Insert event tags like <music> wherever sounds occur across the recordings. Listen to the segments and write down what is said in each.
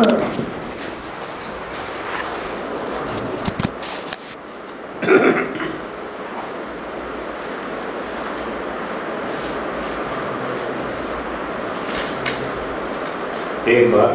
एक बार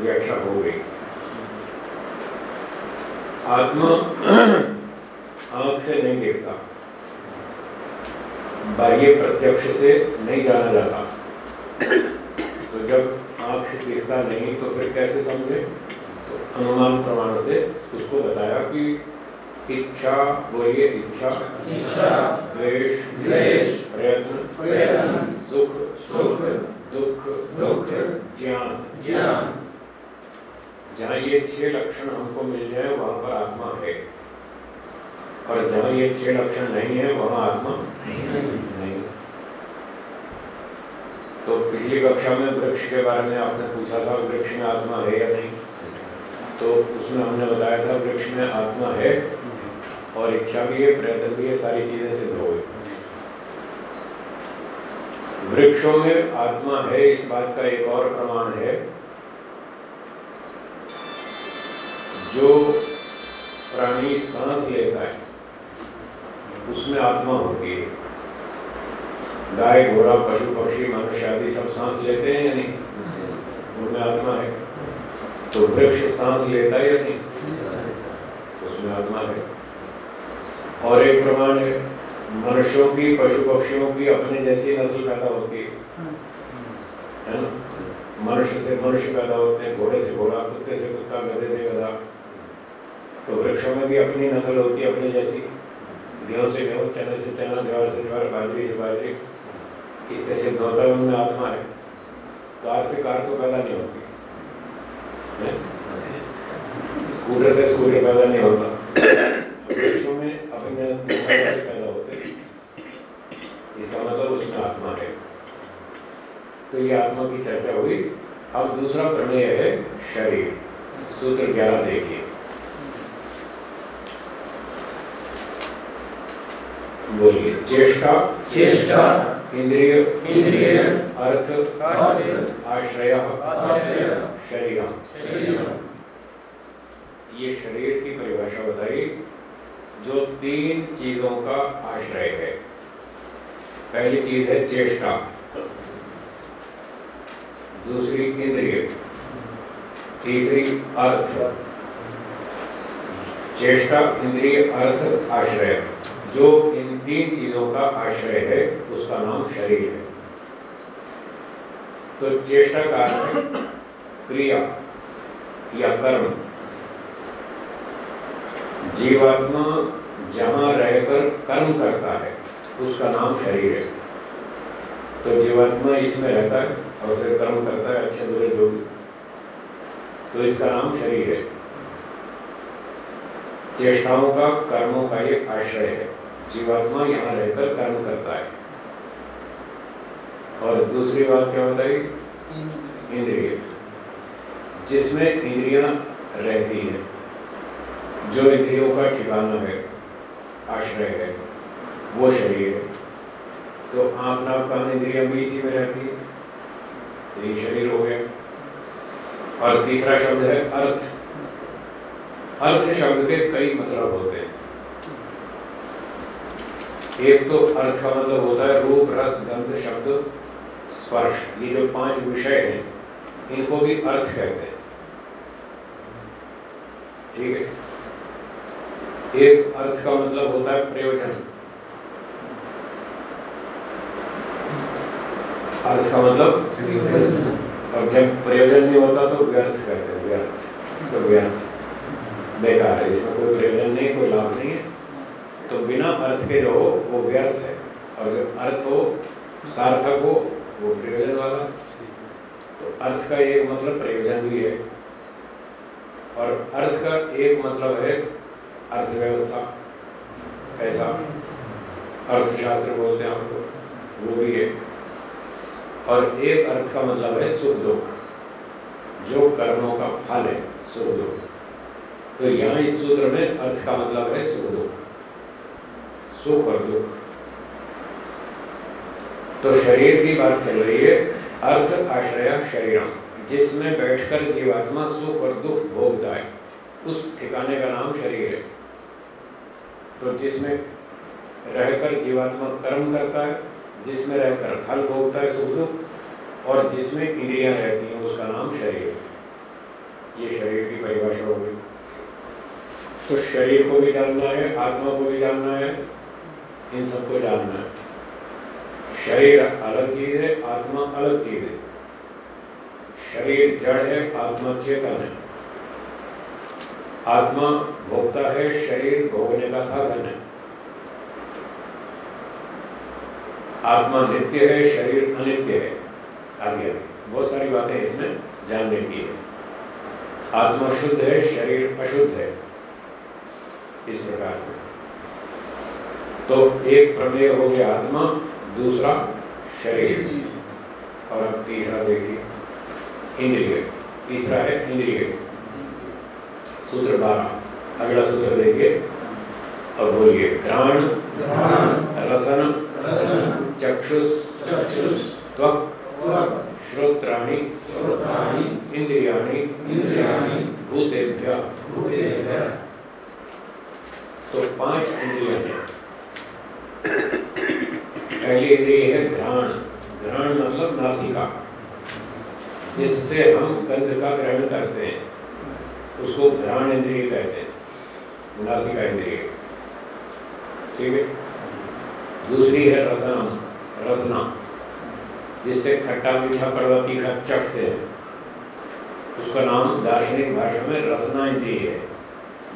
व्याख्या हो गई आत्मा <clears throat> आँख से नहीं देखता। बाह्य प्रत्यक्ष से नहीं जाना जाता। तो जब आँख से देखता नहीं तो फिर कैसे समझे? तो अनुमान प्रमाण से उसको बताया कि इच्छा बोलिए इच्छा। इच्छा द्वेष द्वेष। प्रयत्न। प्रयत्न। सुख। सुख दुख दुख। ज्ञान। ज्ञान। जहाँ ये छह लक्षण हमको मिल जाए वहाँ पर आत्मा है। और जहाँ ये छह लक्षण नहीं है वहाँ आत्मा नहीं तो पिछली कक्षा में वृक्ष के बारे में आपने पूछा था वृक्ष में आत्मा है या नहीं? तो उसमें हमने बताया था वृक्ष में आत्मा है और इच्छा भी है प्रयत्न भी है सारी चीज़ें सिद्ध हो गई। वृक्षों में आत्मा है इस बात का एक और प्रमाण है। जो प्राणी सांस लेता है, उसमें आत्मा होती है। गाय, घोड़ा, पशु, पक्षी, मनुष्य आदि सब सांस लेते हैं या नहीं? उनमें आत्मा है। तो वृक्ष सांस लेता है या नहीं? उसमें आत्मा है। और एक प्रमाण है, मनुष्यों की, पशु पक्षियों की अपने जैसी नस्ल पैदा होती है। ना? मनुष्य से मनुष्य पैदा होते हैं, घोड़े से घोड़ा, कुत्ते से कुत्ता, गधे से गधा। तो वृक्षों में भी अपनी नस्ल होती है, अपनी जैसी। गेहूँ से गेहूँ चने से चना, ज्वार से ज्वार, बाजरी से बाजरी, इससे सिद्ध होता है उनमें आत्मा है। कार से कार तो पैदा नहीं होती? स्कूटर से स्कूटर पैदा नहीं होता। वृक्षों में अपने पैदा होते इसका मतलब उसमें आत्मा है। तो ये आत्मा की चर्चा हुई। अब दूसरा प्रमेय है शरीर। सूत्र ग्यारह देखिए। बोलिए। चेष्टा चेष्टा इंद्रिय इंद्रिय अर्थ अर्थ आश्रय आश्रय शरीर शरीर ये शरीर की परिभाषा बताई जो तीन चीज़ों का आश्रय है। पहली चीज़ है चेष्टा दूसरी इंद्रिय। तीसरी अर्थ। चेष्टा इंद्रिय अर्थ आश्रय। जो इन तीन चीज़ों का आश्रय है, उसका नाम शरीर है। तो चेष्टा का क्रिया या कर्म, जीवात्मा जहाँ रहकर कर्म करता है, उसका नाम शरीर है। तो जीवात्मा इसमें रहता है और फिर कर्म करता है, अच्छे बुरे जो भी। तो इसका नाम शरीर है। चेष्टाओं का, कर्मों का ये आश्रय है। जीवात्मा यहाँ रहकर कर्म करता है। और दूसरी बात क्या बताई? इंद्रिय। जिसमें इंद्रियाँ रहती है, जो इंद्रियों का ठिकाना है, आश्रय है, वो शरीर है। तो आँख नाक कान इंद्रिया भी इसी में रहती है। यही शरीर हो गया। और तीसरा शब्द है अर्थ। अर्थ शब्द के कई मतलब होते हैं। एक तो अर्थ का मतलब होता है रूप, रस, गंध, शब्द, स्पर्श। ये जो पाँच विषय हैं, इनको भी अर्थ कहते हैं। ठीक है? एक अर्थ का मतलब होता है प्रयोजन। अर्थ का मतलब और जब प्रयोजन नहीं होता तो व्यर्थ कहते हैं, व्यर्थ। तो व्यर्थ। बेकार है, इसमें कोई प्रयोजन नहीं, कोई लाभ नहीं है। तो बिना अर्थ के जो हो, वो व्यर्थ है। और जो अर्थ हो, सार्थक हो, वो प्रयोजन वाला। तो अर्थ का एक मतलब प्रयोजन भी है। और अर्थ का एक मतलब है अर्थव्यवस्था। ऐसा अर्थशास्त्र बोलते हैं आपको वो भी है। और एक अर्थ का मतलब है सुख दुख, जो कर्मों का फल है, सुख दुख। तो यहाँ इस सूत्र में अर्थ का मतलब है सुख दुख। सुख और दुख तो शरीर की बात चल रही है, अर्थ, आश्रय, शरीरम। जिसमें बैठकर जीवात्मा सुख और दुख भोगता है उस ठिकाने का नाम शरीर है। तो जिसमें रहकर जीवात्मा कर्म करता है, जिसमें रहकर फल भोगता है, सुख दुख, और जिसमें इंद्रियाँ रहती हैं, उसका नाम शरीर ये शरीर की परिभाषा होगी तो शरीर को भी जानना है, आत्मा को भी जानना है इन सबको जानना है। शरीर अलग चीज़ है, आत्मा अलग चीज़ है। शरीर जड़ है, आत्मा चेतन है। आत्मा भोगता है, शरीर भोगने का साधन है। आत्मा नित्य है, शरीर अनित्य है। आगे, बहुत सारी बातें इसमें जानने की है। आत्मा शुद्ध है, शरीर अशुद्ध है। इस प्रकार से। तो एक प्रमेय हो गया आत्मा दूसरा शरीर। और अब तीसरा देखिए इंद्रिय। तीसरा है इंद्रिय। सूत्र बारह। अगला सूत्र देखिए। और बोलिए घ्राण रसन चक्षुष त्वक श्रोत्राणि इंद्रियाणि भूतेभ्य। तो पाँच इंद्रियाँ हैं। पहली इंद्रिय है घ्राण घ्राण मतलब नासिका। जिससे हम गंध का ग्रहण करते हैं, उसको घ्राण इंद्रिय कहते हैं, नासिका इंद्रिय। ठीक है? दूसरी है रसना रसना, जिससे खट्टा मीठा कड़वा तीखा चखते हैं। उसका नाम दार्शनिक भाषा में रसना इंद्रिय है।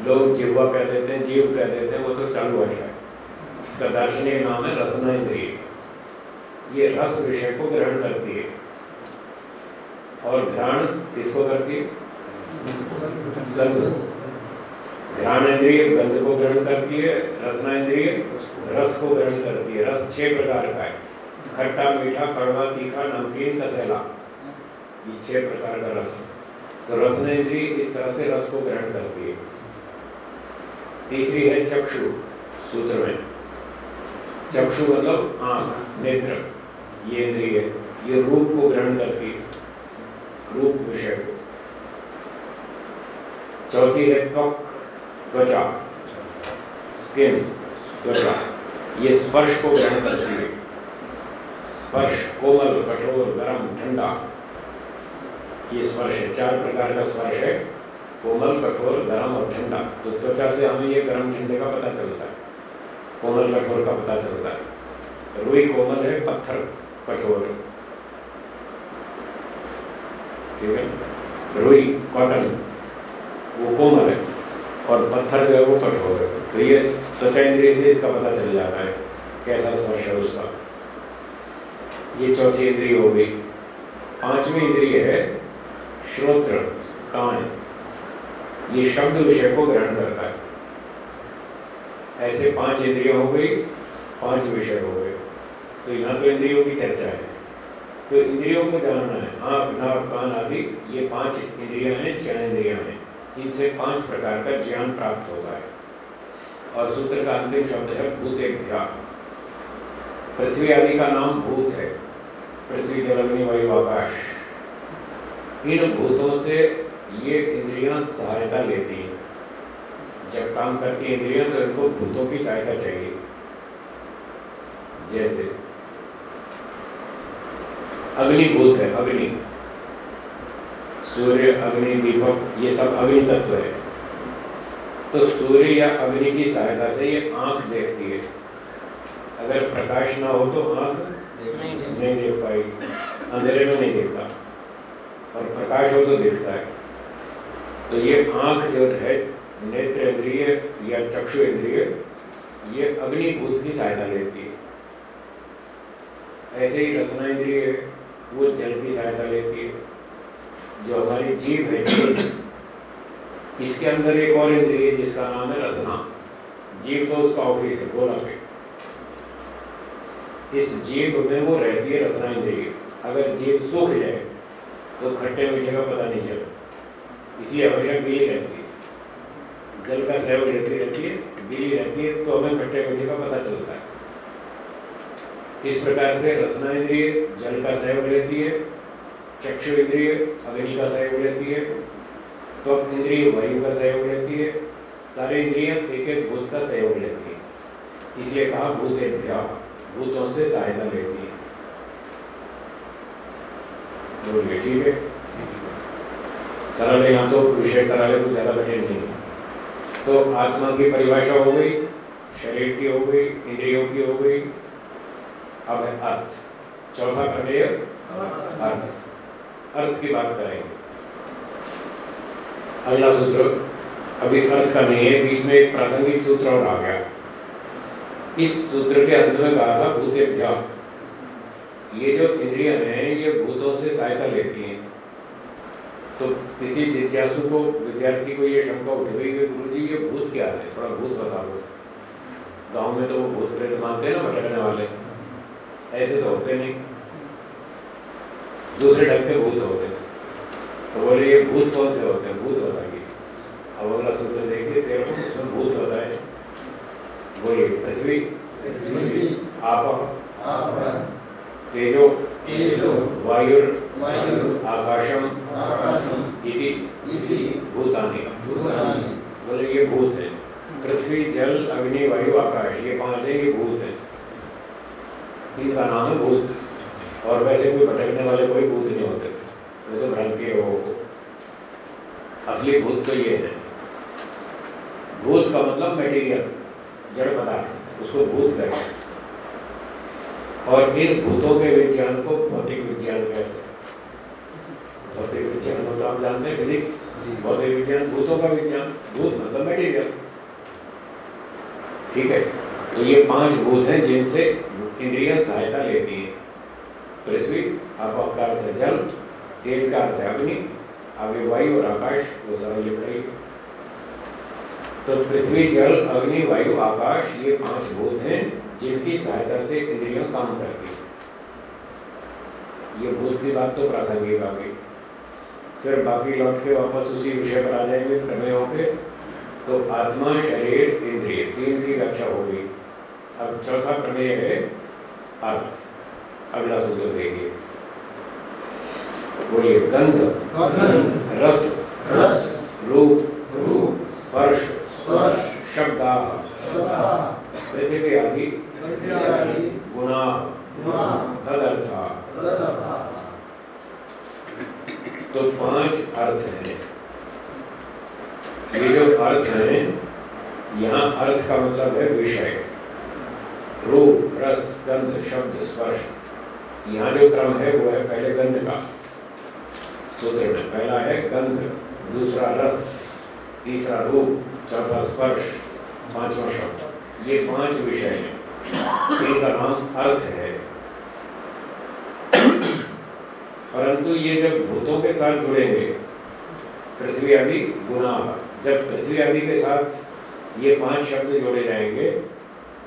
लोग जिह्वा कह देते हैं, जीव कह देते हैं, वो तो चालू भाषा है। इसका दार्शनिक नाम है रसना इंद्रिय। ये रस विषय को ग्रहण करती है। और घ्राण किसको करती है? घ्राण इंद्रिय गंध को ग्रहण करती है, रसना इंद्रिय रस को ग्रहण करती है। रस छह प्रकार का है। खट्टा मीठा, कड़वा, तीखा, नमकीन, कसैला। ये छह प्रकार का रस तो रसना इंद्रिय इस तरह से रस को ग्रहण करती है। तीसरी है चक्षु, सूत्र में। चक्षु मतलब आँख नेत्र, ये इंद्रिय, ये रूप को ग्रहण करती रूप विषय। को चौथी है त्वक त्वचा। स्किन, त्वचा। ये स्पर्श को ग्रहण करती है। स्पर्श, कोमल, कठोर, गर्म, ठंडा। ये स्पर्श है, चार प्रकार का स्पर्श है, कोमल, कठोर, गर्म और ठंडा। तो त्वचा से हमें ये गर्म, ठंडे का पता चलता है। कोमल कठोर का पता चलता है। रुई कोमल है, पत्थर कठोर। ठीक है? रुई, कॉटन, वो कोमल है और पत्थर जो है वो कठोर है। तो ये त्वचा इंद्रिय से इसका पता चल जाता है, कैसा स्पर्श है उसका। ये चौथी इंद्रिय हो गई। पांचवी इंद्रिय है, श्रोत्र, कान। ये शब्द विषय को ग्रहण करता है। ऐसे पाँच इंद्रिय हो गई, पाँच विषय हो गए। तो यहाँ तो इंद्रियों की चर्चा है। तो इंद्रियों को जानना है। आँख नाक कान आदि, ये पाँच इंद्रियाँ हैं छह इंद्रिया हैं। इनसे पाँच प्रकार का ज्ञान प्राप्त होता है। और सूत्र का अंतिम शब्द है भूतेभ्या। पृथ्वी आदि का नाम भूत है। पृथ्वी जल अग्नि वायु आकाश। इन भूतों से ये इंद्रियाँ सहायता लेती हैं। जब काम करती इंद्रियाँ तो इनको भूतों की सहायता चाहिए। जैसे अग्नि भूत है अग्नि। सूर्य अग्नि दीपक ये सब अग्नि तत्व है। तो सूर्य या अग्नि की सहायता से ये आँख देखती है। अगर प्रकाश ना हो तो आँख नहीं देख पाएगी। अंधेरे में नहीं देखता। और प्रकाश हो तो देखता है। तो ये आँख जो है नेत्र इंद्रिय या चक्षु इंद्रिय, ये अग्निभूत की सहायता लेती है। ऐसे ही रसना इंद्रिय, वो जल की सहायता लेती है। जो हमारी जीव है, इसके अंदर एक और इंद्रिय जिसका नाम है रसना। जीव तो उसका ऑफ़िस है, गोला पे इस जीव में वो रहती है रसना इंद्रिय। अगर जीव सूख जाए तो खट्टे मीठे का पता नहीं चलता। इसलिए हमेशा गीली रहती है। जल का सहयोग लेती रहती है गीली रहती है तो हमें खट्टे मीठे का पता चलता है। इस प्रकार से रसना इंद्रिय, जल का सहयोग लेती है, चक्षु इंद्रिय, अग्नि का सहयोग लेती है तो इंद्रिय, वायु का सहयोग लेती है, सारे इंद्रिय एक एक भूत का सहयोग लेती है। इसलिए कहा भूतेभ्या भूतों से सहायता लेती है। बोलिए ठीक है। सरल यहाँ तो विषय सरल है कुछ ज़्यादा कठिन नहीं है। तो आत्मा की परिभाषा हो गई, शरीर की हो गई, इंद्रियों की हो गई। अब है अर्थ। चौथा प्रमेय अर्थ। अर्थ की बात करेंगे। अगला सूत्र। अभी अर्थ का नहीं है, बीच में एक प्रासंगिक सूत्र और आ गया। इस सूत्र के अंत में कहा था, भूतेभ्या। ये जो इंद्रियाँ हैं, ये भूतों से सहायता लेती हैं। तो किसी जिज्ञासु को विद्यार्थी को ये शंका उठ गई कि गुरु जी ये भूत क्या है? थोड़ा भूत बता दो। गाँव में तो वो भूत प्रेत मानते हैं ना भटकने वाले। ऐसे तो होते नहीं। दूसरे ढंग के भूत होते हैं। तो बोले ये भूत कौन से होते हैं? भूत बताइए। अब अगला सूत्र देखिए तेरे को उसमें भूत बताए। बोलिए पृथ्वी आप तेजो वायुर आकाशम इति इति भूतानि। ये भूत है। पृथ्वी जल अग्नि वायु आकाश ये पाँच है ये भूत है। इनका नाम है भूत। और वैसे कोई भटकने वाले कोई भूत नहीं होते। वो तो भ्रम के हो असली भूत तो ये है। भूत का मतलब मटेरियल जड़ पदार्थ। उसको भूत कहते हैं। और इन भूतों के विज्ञान को भौतिक विज्ञान हैं। भौतिक विज्ञान तो आप जानते हैं फिजिक्स भौतिक विज्ञान, भूतों का विज्ञान, भूत मतलब मटेरियल ठीक है? तो ये पाँच भूत हैं जिनसे इंद्रियाँ सहायता लेती है। पृथ्वी आप का अर्थ है जल, तेज का अर्थ है अग्नि, आगे वायु और आकाश, वो सरल लिख रही तो पृथ्वी, जल, अग्नि, वायु, आकाश, ये पाँच भूत हैं। जिनकी सहायता से इंद्रियाँ काम करती हैं। ये भूत की बात तो प्रासंगिक आ गई फिर बाकी लौट के वापस उसी विषय पर आ जाएँगे प्रमेयों पे तो आत्मा शरीर इंद्रिय तीन की व्याख्या हो गई। अब चौथा प्रमेय है अर्थ। अगला सूत्र देखिए। बोलिए गंध। रस। रस। रूप। रूप। स्पर्श। स्पर्श। शब्दा शब्दा पृथ्वी आदि इत्यादि गुणा गुणा तदर्था तदर्था तो पाँच अर्थ हैं। ये जो अर्थ हैं, यहाँ अर्थ का मतलब है विषय। रूप, रस, गंध, शब्द, स्पर्श। यहाँ जो क्रम है, वो है पहले गंध का सूत्र में। पहला है गंध, दूसरा रस, तीसरा रूप, चौथा स्पर्श, पांचवा शब्द। ये पाँच विषय हैं। इनका नाम अर्थ है परंतु ये जब भूतों के साथ जुड़ेंगे, पृथ्वी आदि गुना जब पृथ्वी आदि के साथ ये पाँच शब्द जोड़े जाएँगे,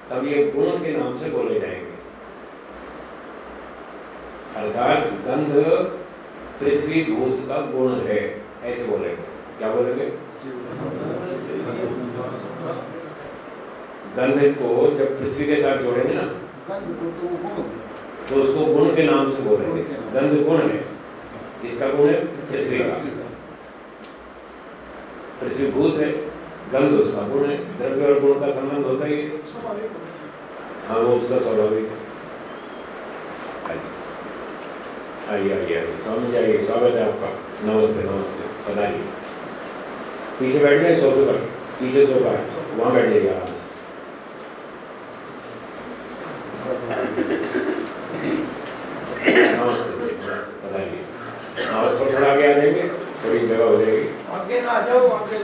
तब ये गुण के नाम से बोले जाएँगे। अर्थात गंध पृथ्वी भूत का गुण है, ऐसे बोलेंगे। क्या बोलेंगे? गंध को जब पृथ्वी के साथ जोड़ेंगे ना तो उसको गुण के नाम से बोलेंगे। गंध गुण है? इसका गुण है? पृथ्वी का। पृथ्वी भूत है, गंध उसका गुण है, द्रव्य और गुण का संबंध होता ही है। वो उसका स्वाभाविक आइए आइए आइए स्वामी जी, आइए, स्वागत है आपका। नमस्ते नमस्ते, बताइए। पीछे बैठ जाए सोफे पर। पीछे सोफा है, वहाँ बैठ जाइए आराम से नमस्ते जी, नमस्ते, बताइए हाँ और थोड़ा आगे आ जाएँगे थोड़ी जगह हो जाएगी। आगे ना जाओ आगे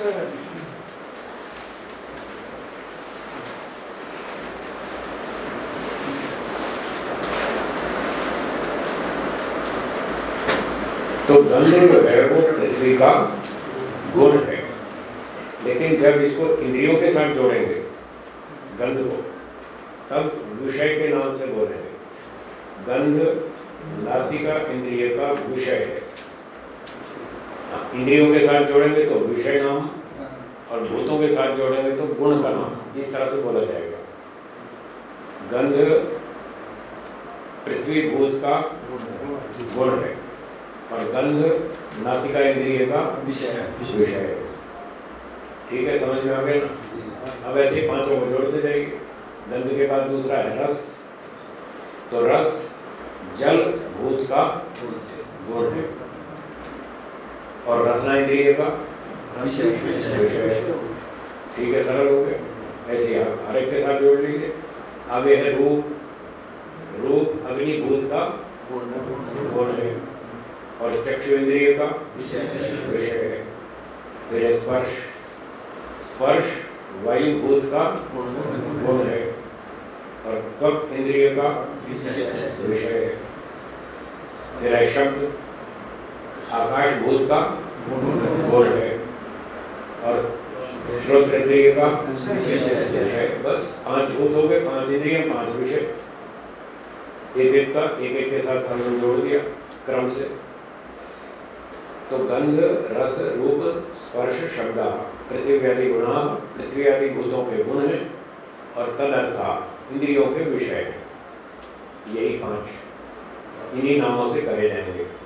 तो गंध जो है वो पृथ्वी का गुण है। लेकिन जब इसको इंद्रियों के साथ जोड़ेंगे गंध को तब विषय के नाम से बोलेंगे। गंध नासिका इंद्रिय का विषय हाँ, इंद्रियों के साथ जोड़ेंगे तो विषय नाम और भूतों के साथ जोड़ेंगे तो गुण का नाम इस तरह से बोला जाएगा। गंध पृथ्वी भूत का गुण है। और गंध नासिका इंद्रिय का विषय है। विषय है। ठीक है समझ में आ गया ना? अब ऐसे ही पाँचों को जोड़ते जाइए। गंध के बाद दूसरा है रस। तो रस जल भूत का गुण है। और रसना इंद्रिय का ठीक है सरल हो गया। ऐसे ही आप हर एक के साथ जोड़ लीजिए। आगे है रूप। रूप अग्नि भूत का और चक्षु इंद्रिय का विषय है। फिर स्पर्श। स्पर्श वायु भूत का गुण है। और त्वक इंद्रिय का विषय है। फिर है शब्द। आकाश भूत का गुण है और श्रोत इंद्रिय का विषय बस पाँच भूत हो गए, पाँच इंद्रिय पाँच विषय। एक एक का, एक एक के साथ संबंध जोड़ दिया क्रम से। तो गंध, रस, रूप, स्पर्श, शब्द पृथ्वी आदि गुणा पृथ्वी आदि भूतों के गुण हैं और तदर्था इंद्रियों के विषय हैं। यही पाँच। इन्हीं नामों से करे जाएँगे।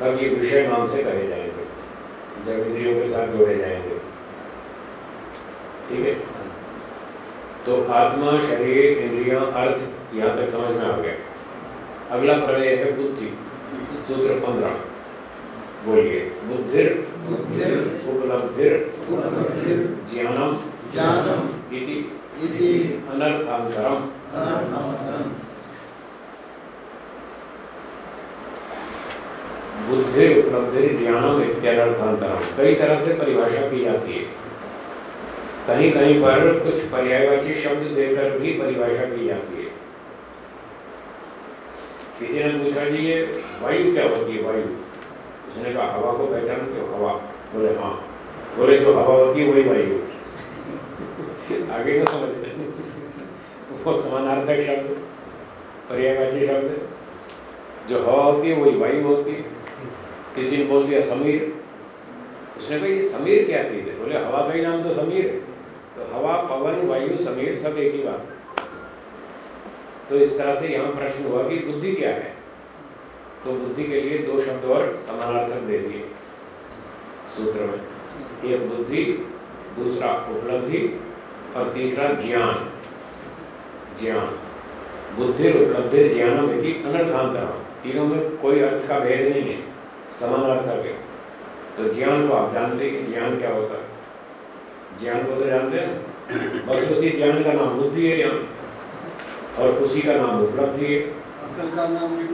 तब ये विषय नाम से करे जाएँगे। जब इंद्रियों के साथ जोड़े जाएँगे। ठीक है? तो आत्मा, शरीर, इंद्रियाँ, अर्थ, यहाँ तक समझ में आ गया। अगला प्रलय है बुद्धि। सूत्र पंद्रह। बोलिए, बुद्धिर बुद्धिर, उपलब्धिर उपलब्धिर, ज्ञानम ज्ञानम, इति इति, अनर्थांतरम। अनर्थांतरम। बुद्धि उपलब्धि ज्ञानम इत्यनर्थांतरम। कई तरह से परिभाषा की जाती है। कहीं कहीं पर कुछ पर्यायवाची शब्द देकर भी परिभाषा की जाती है। किसी ने पूछा, जी, ये वायु क्या होती है, वायु? उसने कहा, हवा को पहचानते हो हवा। बोले हाँ। बोले जो हवा होती है, वही वायु। <laughs> आगे को समझ लें वो समानार्थक शब्द, पर्यायवाची शब्द, जो हवा होती है, वही वायु होती है। किसी ने बोल दिया, समीर। उसने कहा, ये समीर क्या चीज़ है? बोले, हवा का ही नाम तो समीर है। तो हवा, पवन, वायु, समीर सब एक ही बात। तो इस तरह से यहाँ प्रश्न हुआ कि बुद्धि क्या है? तो बुद्धि के लिए दो शब्द और समानार्थक दे दिए सूत्र में। एक बुद्धि, दूसरा उपलब्धि और तीसरा ज्ञान। ज्ञान। बुद्धि उपलब्धि ज्ञानम यदि अनर्थांतर तीनों में कोई अर्थ का भेद नहीं है। समानार्थक है तो ज्ञान को आप जानते हैं कि ज्ञान क्या होता है। ज्ञान को तो जानते हैं। बस उसी ज्ञान का नाम बुद्धि है यहाँ। और उसी का नाम उपलब्धि है। अकल का नाम भी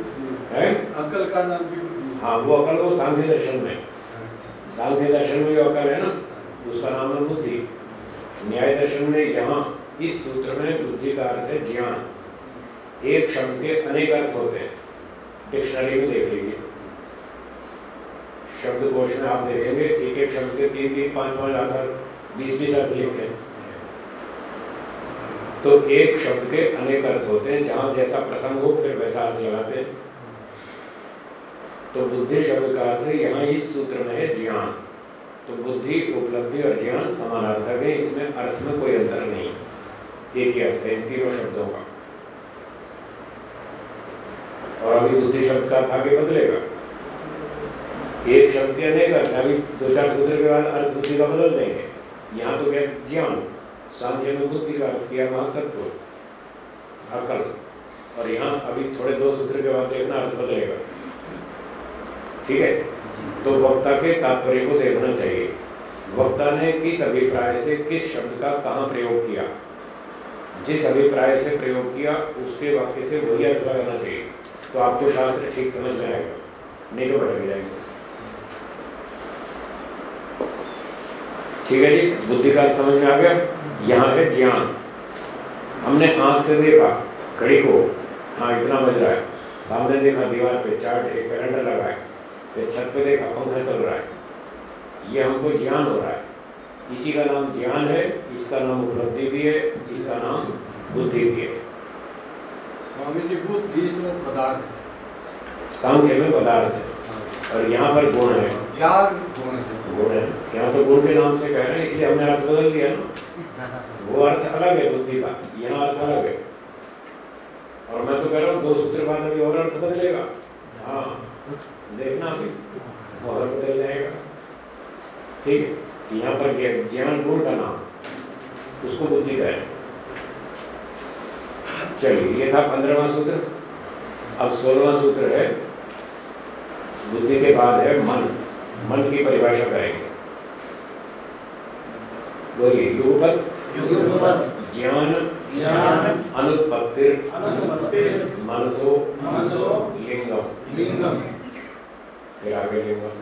है। अकल का नाम भी हाँ। वो अकल वो सांख्य दर्शन में। सांख्य दर्शन में जो अकल है ना उसका नाम है बुद्धि। न्याय दर्शन में यहाँ इस सूत्र में बुद्धि का अर्थ है ज्ञान। एक शब्द के अनेक अर्थ होते हैं। डिक्शनरी में देख लीजिए। शब्द घोषणा आप देखेंगे, एक एक शब्द के तीन तीन, पाँच पाँच आकर बीस बीस अर्थ लिखते हैं। तो एक शब्द के अनेक अर्थ होते हैं, जहाँ जैसा प्रसंग हो, फिर वैसा अर्थ लगाते हैं। तो बुद्धि शब्द का अर्थ यहाँ इस सूत्र में है, ज्ञान। तो बुद्धि, उपलब्धि और ज्ञान समानार्थक है, इसमें अर्थ में कोई अंतर नहीं। एक ही अर्थ है तीनों शब्दों का। और अभी बुद्धि शब्द का आगे बदलेगा। एक शब्द के अभी दो चार सूत्र के बाद अर्थ बुद्धि का बदल देंगे। यहाँ तो क्या ज्ञान सांख्य में बुद्धि का अर्थ किया महत्व अकल और यहाँ अभी थोड़े दो सूत्र के बाद देखना अर्थ बदलेगा। ठीक है? तो वक्ता के तात्पर्य को देखना चाहिए। वक्ता ने किस अभिप्राय से किस शब्द का कहाँ प्रयोग किया? जिस अभिप्राय से प्रयोग किया, उसके वाक्य से वही अर्थ लगाना चाहिए। तो आपको शास्त्र ठीक समझ में आएगा। नहीं तो भटक जाएगा। ठीक है जी? बुद्धि का समझ में आ गया? यहाँ है ज्ञान। हमने आँख से देखा घड़ी को। हाँ इतना बज रहा है। सामने देखा दीवार पे चार्ट एक कैलेंडर लगा है। फिर छत पे देखा पंखा चल रहा है। ये हमको ज्ञान हो रहा है। इसी का नाम ज्ञान है इसका नाम उपलब्धि भी है इसका नाम बुद्धि भी है। स्वामी जी बुद्धि तो पदार्थ सांख्य में पदार्थ है। और यहाँ पर गुण है। ज्ञान गुण है। गुण है। यहाँ तो गुण के नाम से कह रहे हैं, इसलिए हमने अर्थ बदल दिया ना। वो अर्थ अलग है, बुद्धि का। यहाँ अर्थ अलग है। और मैं तो कह रहा हूँ, दो सूत्र बाद अभी और अर्थ बदलेगा। हाँ देखना अभी और बदल जाएगा। ठीक है यहाँ पर ज्ञान गुण का नाम, उसको बुद्धि कहें चलिए, ये था पंद्रहवा सूत्र। अब सोलहवा सूत्र है, बुद्धि के बाद है मन। मन की परिभाषा करेंगे। बोलिए युगपत युगपत ज्ञान ज्ञान अनुत्पत्तिर मनसो मनसो लिंगम। लिंगम। फिर आगे लिंगम।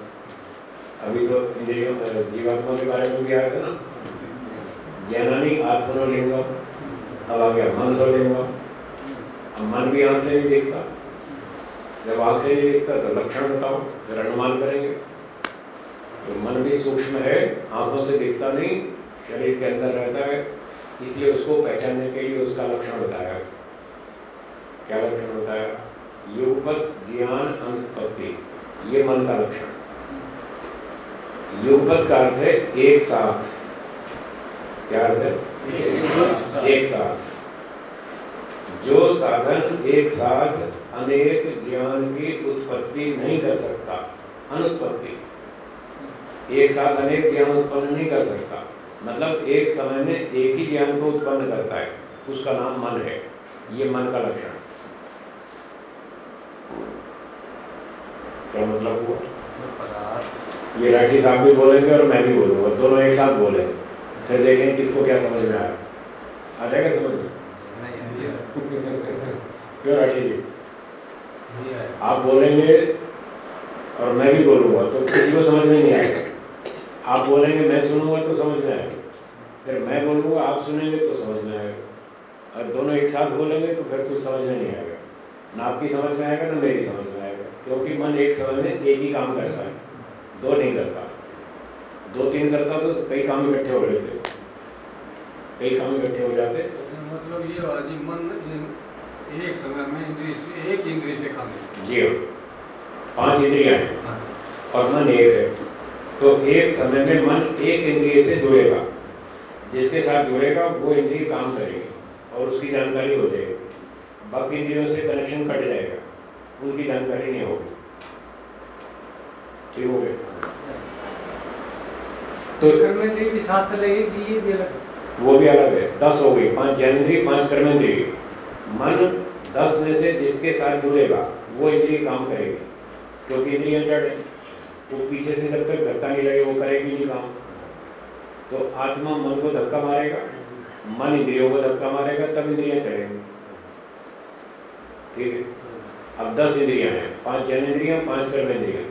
अभी तो इंद्रियों जीवात्मा के बारे में भी आया था ना? ज्ञानानी आत्मनो लिंगम अब आ गया मनसो लिंगम अब मन भी आँख से नहीं देखता। जब आँख से नहीं देखता तो लक्षण बताओ फिर अनुमान करेंगे। तो मन भी सूक्ष्म है, आँखों से दिखता नहीं, शरीर के अंदर रहता है, इसलिए उसको पहचानने के लिए उसका लक्षण बताया क्या लक्षण बताया? युगपत ज्ञान अनुत्पत्ति ये मन का लक्षण। युगपत का अर्थ है एक साथ। क्या अर्थ है? एक साथ। जो साधन एक साथ अनेक ज्ञान की उत्पत्ति नहीं कर सकता, अनुत्पत्ति। एक साथ अनेक ज्ञान उत्पन्न नहीं कर सकता। मतलब एक समय में एक ही ज्ञान को उत्पन्न करता है। उसका नाम मन है। ये मन का लक्षण। क्या मतलब हुआ? ये राठी साहब भी बोलेंगे और मैं भी बोलूँगा। दोनों एक साथ बोले। फिर देखें किसको क्या समझ में आया आ जाएगा समझ में? <laughs> क्यों राठी जी? आप बोलेंगे और मैं भी बोलूँगा तो किसी को समझ में नहीं आएगा आप बोलेंगे मैं सुनूँगा तो समझ में आएगा। फिर मैं बोलूँगा आप सुनेंगे तो समझ में आएगा। और दोनों एक साथ बोलेंगे तो फिर कुछ समझ में नहीं आएगा। ना आपकी समझ में आएगा ना मेरी समझ में आएगा। क्योंकि मन एक समय में एक ही काम करता है। दो नहीं करता। दो तीन करता तो कई काम इकट्ठे हो जाते। कई काम इकट्ठे हो जाते। मतलब ये जी मन एक समय में इंद्रिय एक इंद्रिय से काम जी हाँ। पाँच इंद्रियाँ है। हाँ। और मन एक है। तो एक समय में मन एक इंद्रिय से जुड़ेगा। जिसके साथ जुड़ेगा वो इंद्रिय काम करेगी और उसकी जानकारी हो जाएगी। बाकी इंद्रियों से कनेक्शन कट जाएगा। उनकी जानकारी नहीं होगी। ठीक हो गया। तो कर्मेंद्रिय भी साथ लगेगी ये भी अलग वो भी अलग है। दस हो गई पाँच ज्ञानेन्द्रिय पाँच कर्मेंद्रिय मन दस में से जिसके साथ जुड़ेगा वो इंद्रिय काम करेगी। क्योंकि इंद्रियाँ जड़ है। वो पीछे से जब तक धक्का नहीं लगे वो करेगी नहीं काम। तो आत्मा मन को धक्का मारेगा मन इंद्रियों को धक्का मारेगा तब इंद्रियाँ चलेंगी। ठीक है? अब दस इंद्रियाँ हैं। पाँच ज्ञानेन्द्रियाँ पाँच कर्मेंद्रियाँ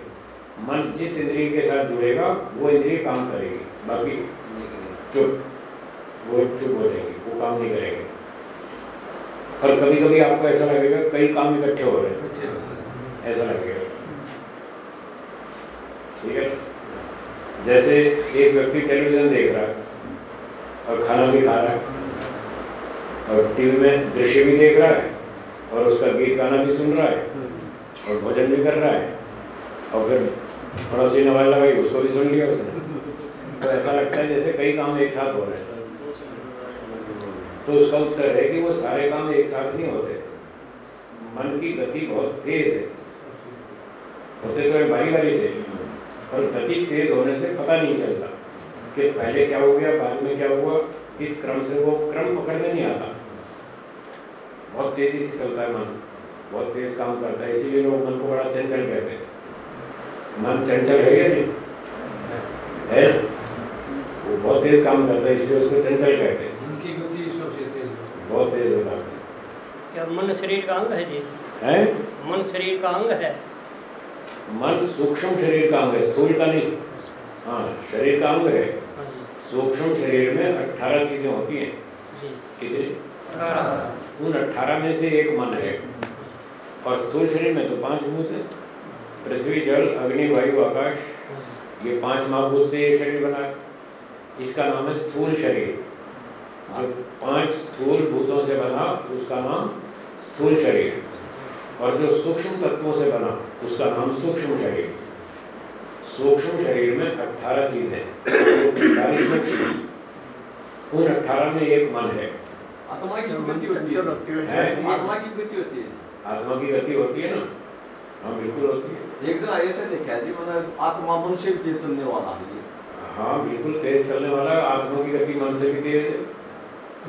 मन जिस इंद्रिय के साथ जुड़ेगा वो इंद्रिय काम करेगी। बाकी चुप। वो चुप हो जाएँगे। वो काम नहीं करेंगे। पर कभी कभी आपको ऐसा लगेगा कई काम इकट्ठे हो रहे हैं। ऐसा लगेगा। ठीक है? जैसे एक व्यक्ति टेलीविज़न देख रहा है और खाना भी खा रहा है और टीवी में दृश्य भी देख रहा है और उसका गीत गाना भी सुन रहा है और भोजन भी कर रहा है और फिर पड़ोसी नवाज़ लगाई, उसको भी सुन लिया उसने। तो ऐसा लगता है जैसे कई काम एक साथ हो रहे हैं। तो उसका उत्तर है कि वो सारे काम एक साथ नहीं होते। मन की गति बहुत तेज है। होते तो है बारी बारी से और गति तेज होने से पता नहीं चलता कि पहले क्या हो गया बाद में क्या हुआ इस क्रम से वो क्रम पकड़ने नहीं आता। बहुत तेज़ी से चलता है मन बहुत तेज काम करता है इसीलिए लोग मन को बड़ा चंचल कहते हैं। मन चंचल है या नहीं? है वो बहुत तेज काम करता है इसलिए उसको चंचल कहते हैं। उनकी गति सबसे तेज बहुत तेज होता है। क्या मन शरीर का अंग है जी? है? मन शरीर का अंग है? मन सूक्ष्म शरीर का अंग है स्थूल का नहीं। हाँ शरीर का अंग है। हाँ सूक्ष्म शरीर में अट्ठारह चीज़ें होती हैं। जी। कितनी? अठारह। उन अट्ठारह में से एक मन है। और स्थूल शरीर में तो पाँच भूत है। पृथ्वी जल अग्नि वायु आकाश। हाँ ये पाँच महाभूत से ये शरीर बना है। इसका नाम है स्थूल शरीर। जो पाँच स्थूल भूतों से बना उसका नाम स्थूल शरीर। और जो सूक्ष्म तत्वों से बना उसका नाम सूक्ष्म शरीर। सूक्ष्म शरीर में अट्ठारह चीज़ें हैं। सारी सूक्ष्म उन अट्ठारह में एक मन है। आत्मा की गति होती है। है? आत्मा की गति होती है। आत्मा की गति होती है ना? हाँ बिल्कुल होती है। एक जना ऐसे देखा जी मैंने आत्मा मन से भी तेज चलने वाला है हाँ बिल्कुल तेज चलने वाला आत्मा की गति मन से भी तेज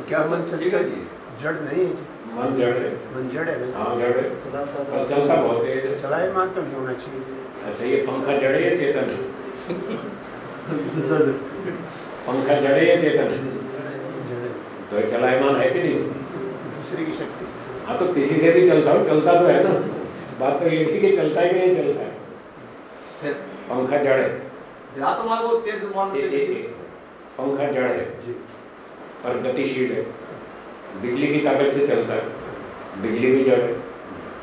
क्या मन ठीक है चलता जी। जड़ नहीं है मन जड़ है। मन जड़ है हाँ जड़ है। और चलता बहुत तेज है। चलाए मान तो नहीं होना चाहिए अच्छा ये पंखा जड़ है या चेतन है? पंखा जड़ है या चेतन है? तो चलायमान है कि नहीं? दूसरे की शक्ति हाँ तो किसी से भी चलता हो चलता तो है ना। बात तो ये थी कि चलता है कि नहीं चलता है? पंखा जड़ है। पंखा जड़ है। जी। और गतिशील है। बिजली की ताकत से चलता है। बिजली भी जड़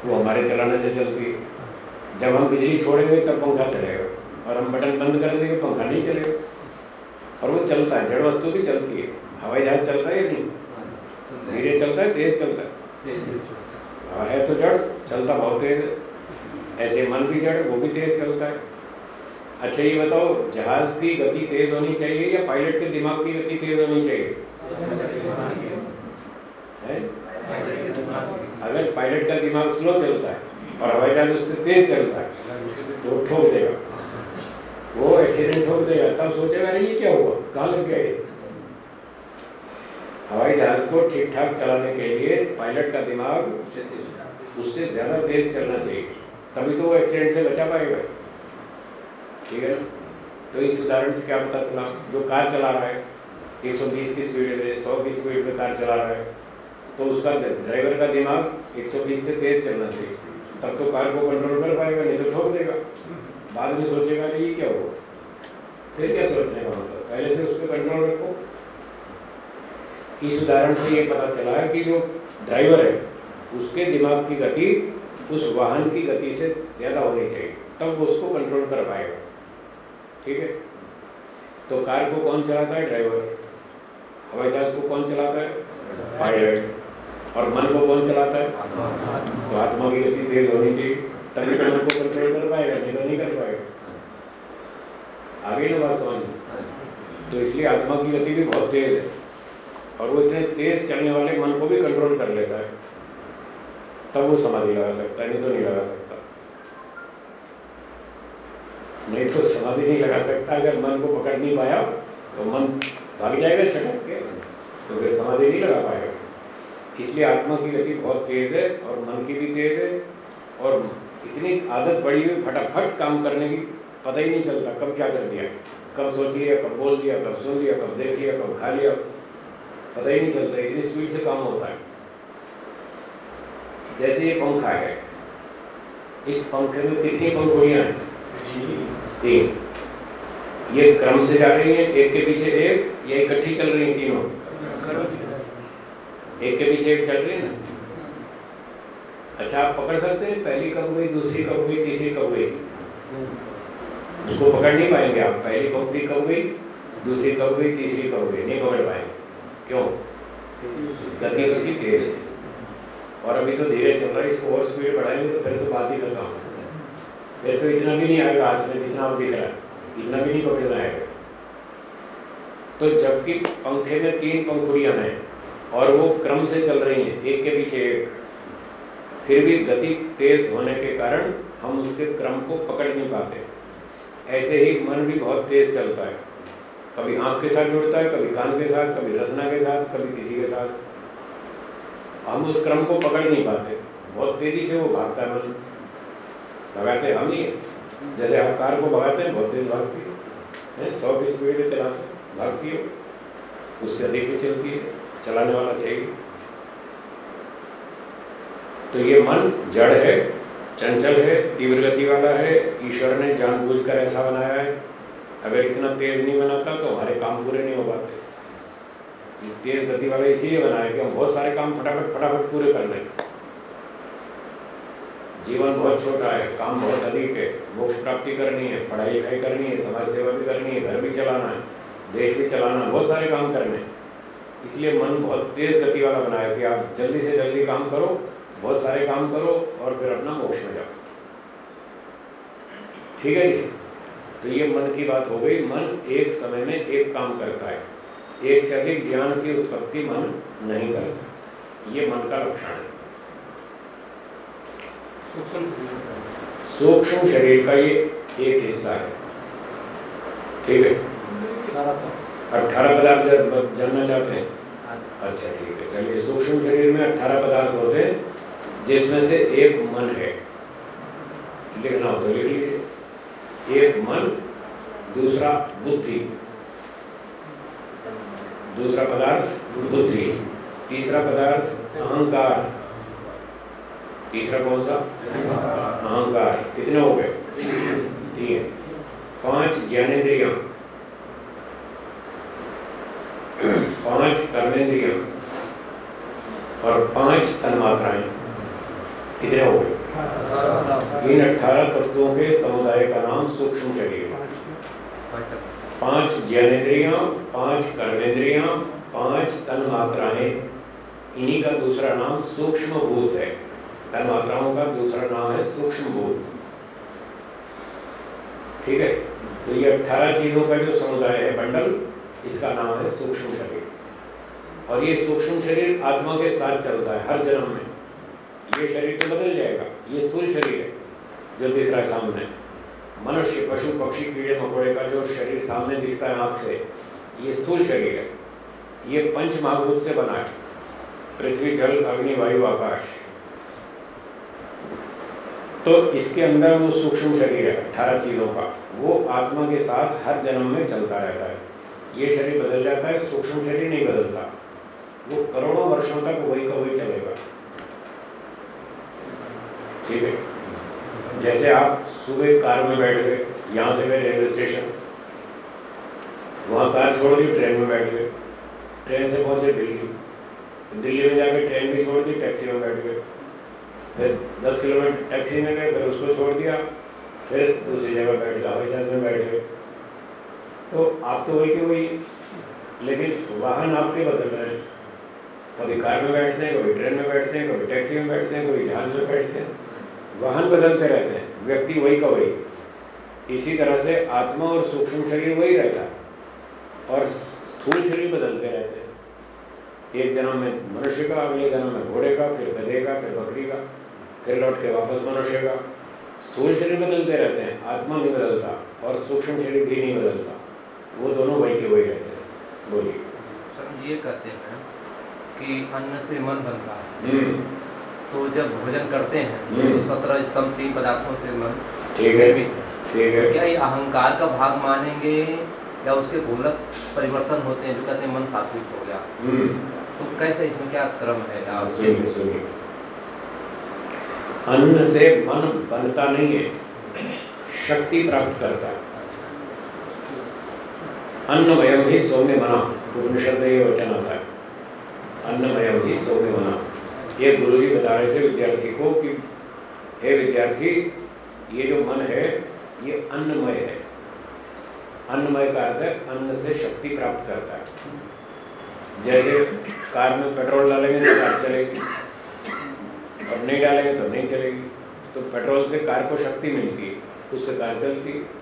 वो हमारे चलाने से चलती है। जब हम बिजली छोड़ेंगे तब पंखा चलेगा। और हम बटन बंद कर देंगे पंखा नहीं चलेगा। और वो चलता है जड़ वस्तु भी चलती है। हवाई जहाज़ चलता है या नहीं? धीरे चलता है तेज चलता है। हाँ, तो जड़ चलता बहुत तेज है। ऐसे मन भी जड़ वो भी तेज चलता है। अच्छा ये बताओ जहाज़ की गति तेज होनी चाहिए या पायलट के दिमाग की गति तेज होनी चाहिए? अगर पायलट का दिमाग स्लो चलता है और हवाई जहाज़ उससे तेज चलता है तो ठोक देगा। वो एक्सीडेंट ठोक देगा। तब सोचेगा ये क्या हुआ? कहाँ लग गया हवाई जहाज़ को ठीक ठाक चलाने के लिए पायलट का दिमाग उससे ज़्यादा तेज चलना चाहिए। तभी तो वो एक्सीडेंट से बचा पाएगा। ठीक है ना? तो इस उदाहरण से क्या पता चला? जो कार चला रहा है 120 की स्पीड में 100 की स्पीड में कार चला रहा है। तो उसका ड्राइवर का दिमाग 120 से तेज चलना चाहिए। तब तो कार को कंट्रोल कर पाएगा, नहीं तो ठोक देगा। बाद में सोचेगा कि ये क्या हुआ? फिर क्या सोचने का मतलब पहले से उस पर कंट्रोल रखो। इस उदाहरण से ये पता चला है कि जो ड्राइवर है, उसके दिमाग की गति उस वाहन की गति से ज़्यादा होनी चाहिए। तब वो उसको कंट्रोल कर पाएगा। ठीक है? तो कार को कौन चलाता है? ड्राइवर हवाई जहाज़ को कौन चलाता है? पायलट और मन को कौन चलाता है? तो आत्मा की गति तेज होनी चाहिए। तभी तो मन को कंट्रोल कर पाएगा नहीं तो नहीं कर पाएगा। आगे ना बात समझ तो इसलिए आत्मा की गति भी बहुत तेज है। और वो इतने तेज चलने वाले मन को भी कंट्रोल कर लेता है। तब वो समाधि लगा सकता है नहीं तो नहीं लगा सकता। नहीं तो समाधि नहीं लगा सकता अगर मन को पकड़ नहीं पाया तो मन भाग जाएगा छटक के। तो फिर समाधि नहीं लगा पाएगा। इसलिए आत्मा की गति बहुत तेज है और मन की भी तेज है और इतनी आदत पड़ी हुई, फटाफट काम करने की पता ही नहीं चलता कब क्या कर दिया। कब सोच लिया, कब बोल दिया, कब सुन लिया, कब देख लिया, कब खा लिया, पता ही नहीं चलता, इतनी स्पीड से काम होता है। जैसे ये पंखा है इस पंखे में कितनी पंखुड़ियाँ हैं? तीन। ये क्रम से जा रही हैं, एक के पीछे एक, या इकट्ठी चल रही हैं तीनों। एक के पीछे एक चल रही है ना? अच्छा आप पकड़ सकते हैं, पहली कब हुई, दूसरी कब हुई, तीसरी कब हुई? उसको पकड़ नहीं पाएँगे आप, पहली पंक्ति कब हुई, दूसरी कब हुई, तीसरी कब हुई, नहीं पकड़ पाएँगे क्यों? गति उसकी तेज है और अभी तो धीरे चल रहा है, इसको और स्पीड बढ़ाएँगे तो फिर तो बात ही खत्म फिर तो इतना भी नहीं आएगा हाथ में जितना आप दिख रहा है। इतना भी नहीं पकड़ना आएगा। तो जबकि पंखे में तीन पंखुड़ियाँ हैं और वो क्रम से चल रही हैं, एक के पीछे एक। फिर भी गति तेज होने के कारण हम उसके क्रम को पकड़ नहीं पाते। ऐसे ही मन भी बहुत तेज चलता है। कभी आँख के साथ जुड़ता है, कभी कान के साथ, कभी रसना के साथ, कभी किसी के साथ। हम उस क्रम को पकड़ नहीं पाते। बहुत तेज़ी से वो भागता है मन। भगाते हम ही। जैसे आप कार को भगाते हैं, बहुत तेज भागती है। सौ की स्पीड में चलाते भागती है। उससे अधिक भी चलती है। चलाने वाला चाहिए। तो ये मन जड़ है, चंचल है, तीव्र गति वाला है, ईश्वर ने जानबूझकर ऐसा बनाया है। अगर इतना तेज नहीं बनाता तो हमारे काम पूरे नहीं हो पाते। ये तेज गति वाला इसीलिए बनाया कि हम बहुत सारे काम फटाफट फटाफट पूरे कर लें। जीवन बहुत छोटा है, काम बहुत अधिक है, मोक्ष प्राप्ति करनी है, पढ़ाई लिखाई करनी है, समाज सेवा भी करनी है, घर भी चलाना है, देश भी चलाना बहुत सारे काम करने हैं। इसलिए मन बहुत तेज गति वाला बनाया कि आप जल्दी से जल्दी काम करो बहुत सारे काम करो और फिर अपना मोक्ष में जाओ। ठीक है जी? तो ये मन की बात हो गई। मन एक समय में एक काम करता है। एक से अधिक ज्ञान की उत्पत्ति मन नहीं करता। ये मन का लक्षण है। सूक्ष्म शरीर का। ये एक हिस्सा है। ठीक है? अठारह पदार्थ जब जानना चाहते हैं। अच्छा ठीक है। चलिए सूक्ष्म शरीर में अठारह पदार्थ होते हैं जिसमें से एक मन है। लिखना हो तो लिख लीजिए। एक मन दूसरा बुद्धि। दूसरा पदार्थ बुद्धि। तीसरा पदार्थ अहंकार। तीसरा कौन सा? अहंकार। कितने हो गए? तीन। पाँच ज्ञानेन्द्रिया। पाँच कर्मेंद्रिया और पाँच तन्मात्राएँ। कितने हो गए? इन अठारह तत्वों के समुदाय का नाम सूक्ष्म शरीर। पाँच ज्ञानेन्द्रियाँ, पाँच कर्मेंद्रियाँ पाँच तन्मात्राएँ। इन्हीं का दूसरा नाम सूक्ष्म भूत है। तन्मात्राओं का दूसरा नाम है सूक्ष्म भूत। ठीक है? तो ये अठारह चीज़ों का जो समुदाय है बंडल इसका नाम है सूक्ष्म शरीर। और ये सूक्ष्म शरीर आत्मा के साथ चलता है, हर जन्म में। ये शरीर तो बदल जाएगा, ये स्थूल शरीर है, जो दिख रहा है सामने। मनुष्य, पशु, पक्षी, कीड़े, मकोड़े का जो शरीर सामने दिखता है आँख से, ये स्थूल शरीर है। ये पंच महाभूत से बना है। पृथ्वी, जल, अग्नि, वायु, आकाश। तो इसके अंदर वो सूक्ष्म शरीर है अठारह चीज़ों का। वो आत्मा के साथ हर जन्म में चलता रहता है। ये शरीर बदल जाता है, सूक्ष्म शरीर नहीं बदलता। वो करोड़ों वर्षों तक वही का वही चलेगा। ठीक है? जैसे आप सुबह कार में बैठ गए, यहाँ से गए रेलवे स्टेशन। वहाँ कार छोड़ दी, ट्रेन में बैठ गए। ट्रेन से पहुँचे दिल्ली। दिल्ली में जाके ट्रेन भी छोड़ दी, टैक्सी में बैठ गए। फिर दस किलोमीटर टैक्सी में गए, फिर उसको छोड़ दिया। फिर दूसरी जगह बैठ गए हवाई जहाज़ में बैठ गए। तो आप तो वही के वही, लेकिन वाहन आपके बदल रहे हैं। कभी कार में बैठते हैं, कभी ट्रेन में बैठते हैं, कभी टैक्सी में बैठते हैं, कभी जहाज़ में बैठते हैं। वाहन बदलते रहते हैं, व्यक्ति वही का वही। इसी तरह से आत्मा और सूक्ष्म शरीर वही रहता है। और स्थूल शरीर बदलते रहते हैं। एक जन्म में मनुष्य का, अगले जन्म में घोड़े का, फिर गधे का, फिर बकरी का, फिर लौट के वापस मनुष्य का। स्थूल शरीर बदलते रहते हैं, आत्मा नहीं बदलता और सूक्ष्म शरीर भी नहीं बदलता। वो दोनों वही के वही रहते हैं बोलिए सर ये कहते हैं कि अन्न से मन बनता है। हम्म, तो जब भोजन करते हैं हम्म। तो सत्रह स्तंभ तीन पदार्थों से मन ठीक है ठीक है। क्या ये अहंकार का भाग मानेंगे या उसके गोलक परिवर्तन होते हैं जो कहते हैं मन सात्विक हो गया? हम्म, तो कैसे इसमें क्या क्रम है हाँ, सुनिए सुनिए। अन्न से मन बनता नहीं है शक्ति प्राप्त करता है। अन्नमयम ही सौम्य मना उपनिषद ये वचन आता है अन्नमयम ही सौम्य मना। ये गुरु जी बता रहे थे, विद्यार्थी को कि, हे विद्यार्थी, ये जो मन है, ये अन्नमय है। अन्नमय का अर्थ है, अन्न से शक्ति प्राप्त करता है। जैसे कार में पेट्रोल डालेंगे तो कार चलेगी। और नहीं डालेंगे तो नहीं चलेगी। तो पेट्रोल से कार को शक्ति मिलती है। उससे कार चलती है।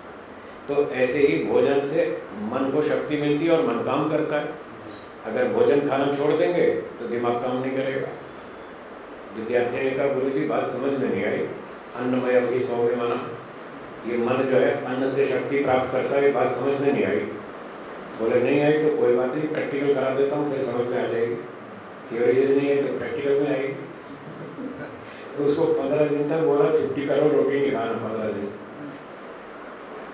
तो ऐसे ही भोजन से मन को शक्ति मिलती है और मन काम करता है। अगर भोजन खाना छोड़ देंगे तो दिमाग काम नहीं करेगा। विद्यार्थी ने कहा गुरु जी बात समझ में नहीं आई। अन्नमय सौम्य मना ये मन जो है, अन्न से शक्ति प्राप्त करता है बात समझ में नहीं आई। बोले, नहीं आई तो कोई बात नहीं प्रैक्टिकल करा देता हूँ, फिर समझ में आ जाएगी। थ्योरी से नहीं आई तो प्रैक्टिकल में आएगी। <laughs> तो उसको पंद्रह दिन तक बोला, छुट्टी करो, रोटी नहीं खाना पंद्रह दिन।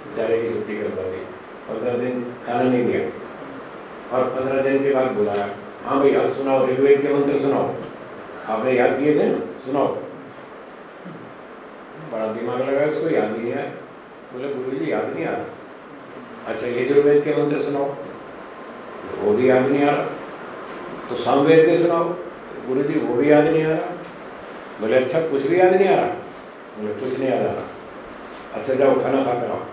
बेचारे की छुट्टी करवा दी पंद्रह दिन खाना नहीं दिया। और पंद्रह दिन के बाद बुलाया हाँ भाई अब सुनाओ ऋग्वेद के मंत्र सुनाओ। आपने याद किए थे ना? सुनाओ। बड़ा दिमाग लगाया उसको, याद नहीं आया। बोले गुरु जी याद नहीं आ रहा। अच्छा यजुर्वेद के मंत्र सुनाओ, वो भी याद नहीं आ रहा। तो सामवेद के सुनाओ। गुरु जी वो भी याद नहीं आ रहा। बोले अच्छा कुछ भी याद नहीं आ रहा? बोले, कुछ नहीं याद आ रहा। अच्छा जाओ, खाना खा कर आओ।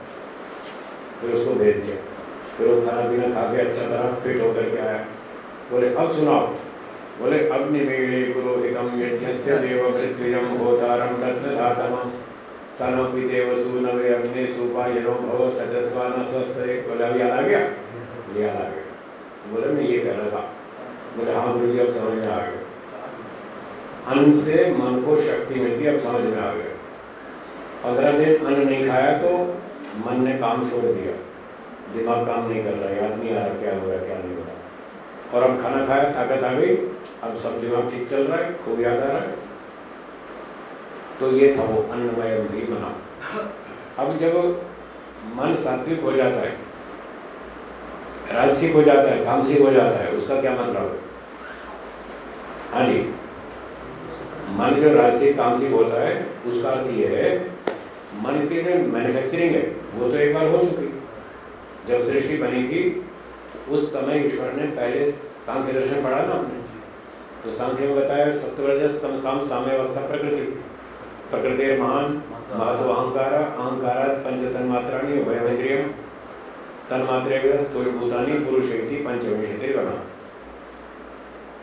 फिर उसको भेज दिया। फिर वो खाना पीना खा के अच्छा तरह फिट होकर के आया। बोले, अब सुनाओ। बोले अग्निमेळे पुरोहितम यज्ञस्य देव मृत्युजम होतारम रत्नधातमम सनपि देव सूनवे अग्नि सुपायनो भव सचस्वान स्वस्ते। बोले, अब याद आ गया? याद आ गया। बोले, मैं ये कह रहा था। बोले हाँ गुरु अब समझ में आ गया। अन्न से मन को शक्ति मिलती अब समझ में आ गया। पंद्रह दिन अन्न नहीं खाया तो मन ने काम छोड़ दिया। दिमाग काम नहीं कर रहा, याद नहीं आ रहा क्या हो रहा क्या नहीं हो रहा और अब खाना खाया ताकत आ गई अब सब दिमाग ठीक चल रहा है, खूब याद आ रहा है। तो ये था वो अन्नमय भी मना अब जब मन सात्विक हो जाता है, राजसिक हो जाता है तामसिक हो जाता है, उसका क्या मतलब है? हाँ जी। मन जो राजसिक तामसिक होता है, उसका अर्थ ये है, मन की मैन्युफैक्चरिंग है वो तो एक बार हो चुकी। जब सृष्टि बनी थी उस समय ईश्वर ने पहले सांख्य दर्शन पढ़ा ना आपने तो सांख्य में बताया सत्यवर्जस साम साम्य अवस्था प्रकृति। प्रकृति महान महत्व अहंकार अहंकार पंच तन्मात्राणी उभयमेन्द्रियम। तन्मात्रे स्थूल भूतानी पुरुष पंचविंशति बना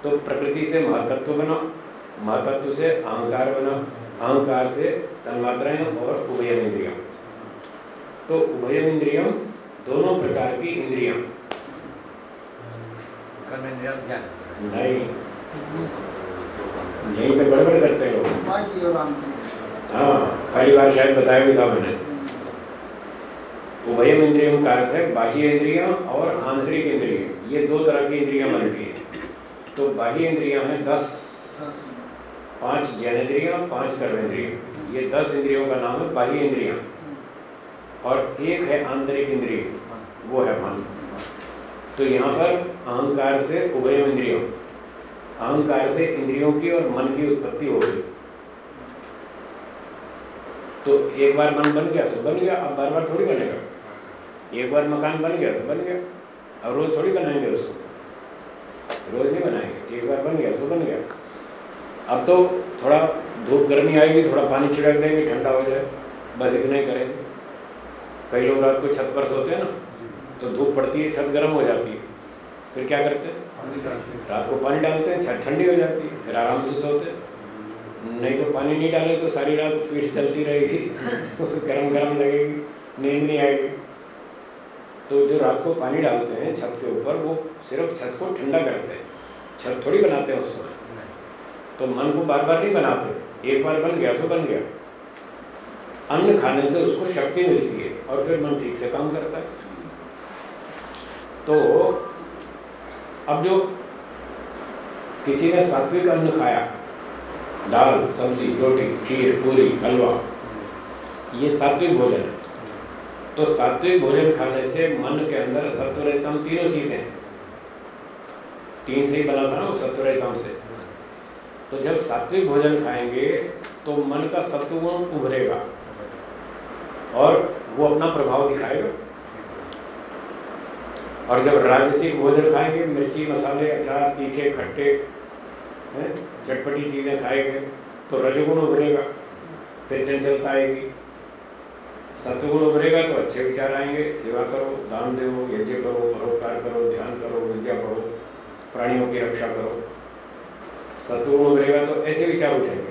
तो प्रकृति से महतत्व बना महतत्व से अहंकार बना। अहंकार से तन्मात्राएँ और उभयम इंद्रियम तो उभयम इंद्रियम दोनों प्रकार की इंद्रियाँ। ज्ञान। नहीं। यही तो गड़बड़ करते हैं लोग। और आंतरिक हाँ पहली बार शायद बताया भी था मैंने। उभयम इंद्रियों का अर्थ है बाह्य इंद्रियाँ और आंतरिक इंद्रिय। ये दो तरह की इंद्रियाँ बनती है। तो बाह्य इंद्रियाँ हैं दस। पाँच ज्ञानेन्द्रियाँ पाँच कर्मेंद्रिय। ये दस इंद्रियों का नाम है बाह्य इंद्रियाँ। और एक है आंतरिक इंद्रिय, वो है मन। तो यहाँ पर अहंकार से उभयम इंद्रियों, अहंकार से इंद्रियों की और मन की उत्पत्ति हो गई। तो एक बार मन बन गया तो बन गया, अब बार बार थोड़ी बनेगा। एक बार मकान बन गया सो बन गया, अब रोज थोड़ी बनाएँगे उसको। रोज नहीं बनाएँगे, एक बार बन गया सो बन गया। अब तो थोड़ा धूप गर्मी आएगी, थोड़ा पानी छिड़क देंगे, ठंडा हो जाए, बस इतना ही करेंगे। कई लोग रात को छत पर सोते हैं ना तो धूप पड़ती है छत गर्म हो जाती है। फिर क्या करते हैं? पानी डालते हैं। रात को पानी डालते हैं छत ठंडी हो जाती है फिर आराम से सोते हैं। नहीं तो पानी नहीं डाले तो सारी रात पीठ चलती रहेगी <laughs> गर्म गरम लगेगी नींद नहीं आएगी। तो जो रात को पानी डालते हैं छत के ऊपर वो सिर्फ़ छत को ठंडा करते हैं। छत थोड़ी बनाते हैं उस समय। तो मन को बार बार नहीं बनाते। एक बार बन गया तो बन गया। अन्न खाने से उसको शक्ति मिलती है और फिर मन ठीक से काम करता है। तो अब जो किसी ने सात्विक अन्न खाया, दाल, सब्ज़ी, रोटी, खीर, पूरी, हलवा, ये सात्विक भोजन। है तो सात्विक भोजन खाने से मन के अंदर सत्वरजतम तीनों चीज़ें। तीन से ही बना था ना वो से। तो जब सात्विक भोजन खाएँगे तो मन का सत्वगुण उभरेगा। और वो अपना प्रभाव दिखाएगा। और जब राजसिक भोजन खाएँगे, मिर्ची, मसाले, अचार, तीखे, खट्टे चटपटी चीज़ें खाएँगे तो रजगुण उभरेगा, फिर चंचलता आएगी सत्वगुण उभरेगा तो अच्छे विचार आएँगे। सेवा करो, दान दो, यज्ञ करो, परोपकार करो, ध्यान करो, विद्या पढ़ो, प्राणियों की रक्षा करो। सत्वगुण उभरेगा तो ऐसे विचार उठेंगे।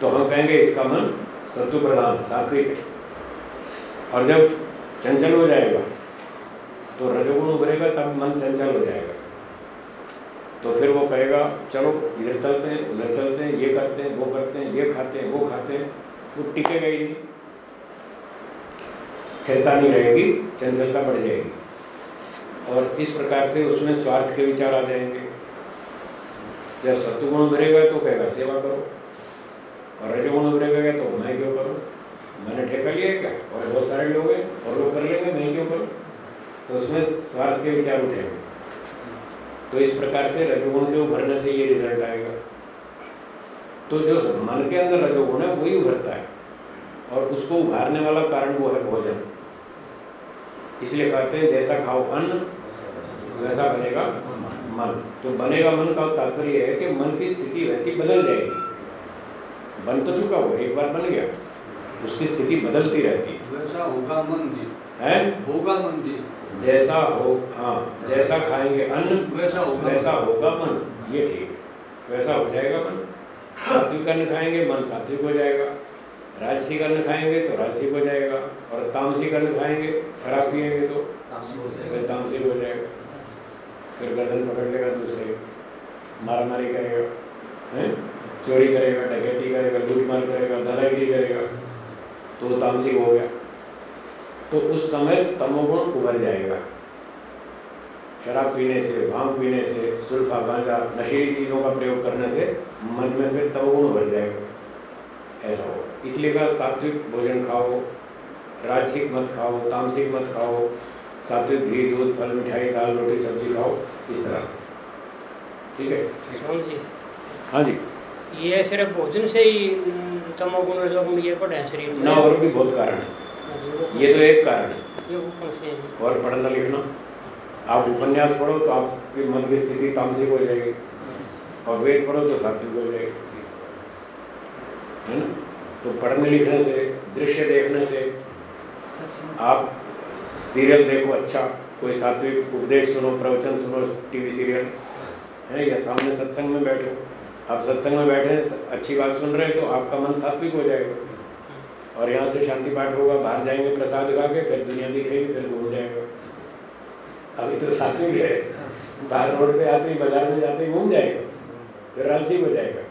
तो हम कहेंगे, इसका मन सत्व प्रधान, सात्विक। है। और जब चंचल हो जाएगा तो रजोगुण उभरेगा, तब मन चंचल हो जाएगा। तो फिर वो कहेगा, चलो, इधर चलते हैं, उधर चलते हैं, ये करते हैं, वो करते हैं, ये खाते हैं, वो खाते हैं। वो टिकेगा ही नहीं। स्थिरता नहीं रहेगी, चंचलता बढ़ जाएगी। और इस प्रकार से उसमें स्वार्थ के विचार आ जाएँगे। जब सत्वगुण उभरेगा तो कहेगा, सेवा करो। और रजोगुण उभरेगा तो मैं क्यों करूँ? मैंने ठेका लिया क्या? और बहुत सारे लोग हैं, और लोग कर लेंगे मैं क्यों करूँ तो उसमें स्वार्थ के विचार उठेंगे तो इस प्रकार से रजोगुण के उभरने से ये रिज़ल्ट आएगा। तो जो मन के अंदर रजोगुण है वही उभरता है। और उसको उभारने वाला कारण वो है भोजन। इसलिए कहते हैं, जैसा खाओ अन्न, वैसा बनेगा मन। तो बनेगा मन का तात्पर्य है कि मन की स्थिति वैसी बदल जाएगी। बन तो चुका वो एक बार बन गया। उसकी स्थिति बदलती रहती वैसा होगा मन जी है? होगा मन जी जैसा हो हाँ जैसा खाएँगे अन्न वैसा होगा वैसा होगा मन। ये ठीक है। वैसा हो जाएगा मन। सात्विक अन्न खाएँगे मन सात्विक हो जाएगा। राजसिक अन्न खाएँगे तो राजसिक हो जाएगा। और तामसिक अन्न खाएँगे शराब पिएँगे तो तामसिक हो जाएगा। फिर गर्दन पकड़ लेगा दूसरे। मारा मारी करेगा हैं? चोरी करेगा डकैती करेगा लूटमार करेगा दादागिरी करेगा। तो वो तामसिक हो गया। तो उस समय तमोगुण उभर जाएगा। शराब पीने से भाँग पीने से सुल्फा गांजा नशीली चीज़ों का प्रयोग करने से मन में फिर तमोगुण उभर जाएगा। ऐसा होगा। इसलिए कहा सात्विक भोजन खाओ राजसिक मत खाओ तामसिक मत खाओ सात्विक घी दूध फल मिठाई दाल रोटी सब्ज़ी खाओ इस तरह से। ठीक है? जी। हाँ जी। ये सिर्फ़ भोजन से ही तमोगुण रजोगुण ये हैं शरीर में। ना और भी बहुत कारण है। ये तो एक कारण है। ये कौन से हैं? और पढ़ना लिखना। आप उपन्यास पढ़ो तो आपकी मन की स्थिति तामसिक हो जाएगी। और वेद पढ़ो तो सात्विक हो जाएगी। है ना? तो पढ़ने लिखने से दृश्य देखने से आप सीरियल देखो अच्छा। कोई सात्विक उपदेश सुनो प्रवचन सुनो टीवी सीरियल। है या सामने सत्संग में बैठो। आप सत्संग में बैठे हैं अच्छी बात सुन रहे हैं तो आपका मन सात्विक हो जाएगा। और यहाँ से शांति पाठ होगा, बाहर जाएँगे प्रसाद खा के, फिर दुनिया दिखेगी, फिर घूम जाएगा। अभी तो सात्विक है। बाहर रोड पे आते ही, बाज़ार में जाते ही घूम जाएगा। फिर आलसी हो जाएगा।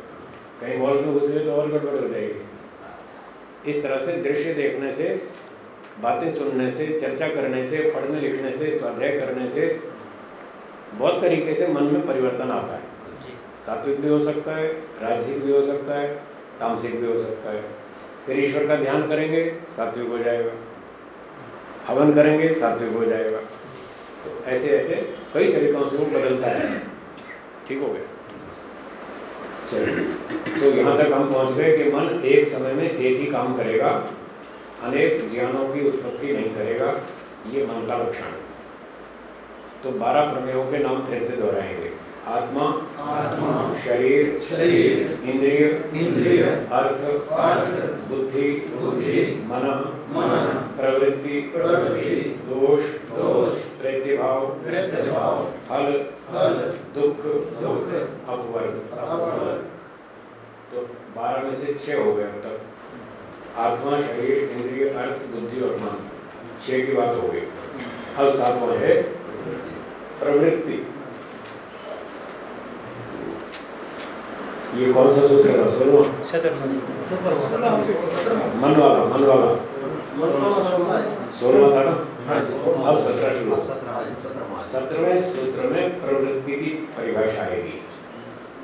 कहीं मॉल में घुस गए तो और गड़बड़ हो जाएगी। इस तरह से दृश्य देखने से, बातें सुनने से, चर्चा करने से, पढ़ने लिखने से, स्वाध्याय करने से, बहुत तरीके से मन में परिवर्तन आता है। सात्विक भी हो सकता है, राजसिक भी हो सकता है, तामसिक भी हो सकता है। फिर ईश्वर का ध्यान करेंगे, सात्विक हो जाएगा। हवन करेंगे, सात्विक हो जाएगा। तो ऐसे ऐसे कई तरीकों से वो बदलता है। ठीक हो गया? चलिए तो यहाँ तक हम पहुँच गए कि मन एक समय में एक ही काम करेगा। अनेक ज्ञानों की उत्पत्ति नहीं करेगा। ये मन का लक्षण है। तो बारह प्रमेयों के नाम फिर से दोहराएँगे। आत्मा आत्मा, शरीर शरीर, इंद्रिय इंद्रिय, अर्थ अर्थ, बुद्धि बुद्धि, मन मन, प्रवृत्ति प्रवृत्ति, दोष दोष, प्रतिभाव प्रतिभाव, फल फल, दुख दुख, अपवर्ग अपवर्ग। तो बारह में से छह हो गए तक। आत्मा शरीर इंद्रिय अर्थ बुद्धि और मन। छह की बात हो गई। अब सातवां है प्रवृत्ति। ये कौन सा सूत्र था सतर्मन मन वाला मन वाला सोलवा था ना? अब सत्रह शुरू मार्च सत्रहवें सूत्र में प्रवृत्ति की परिभाषा आएगी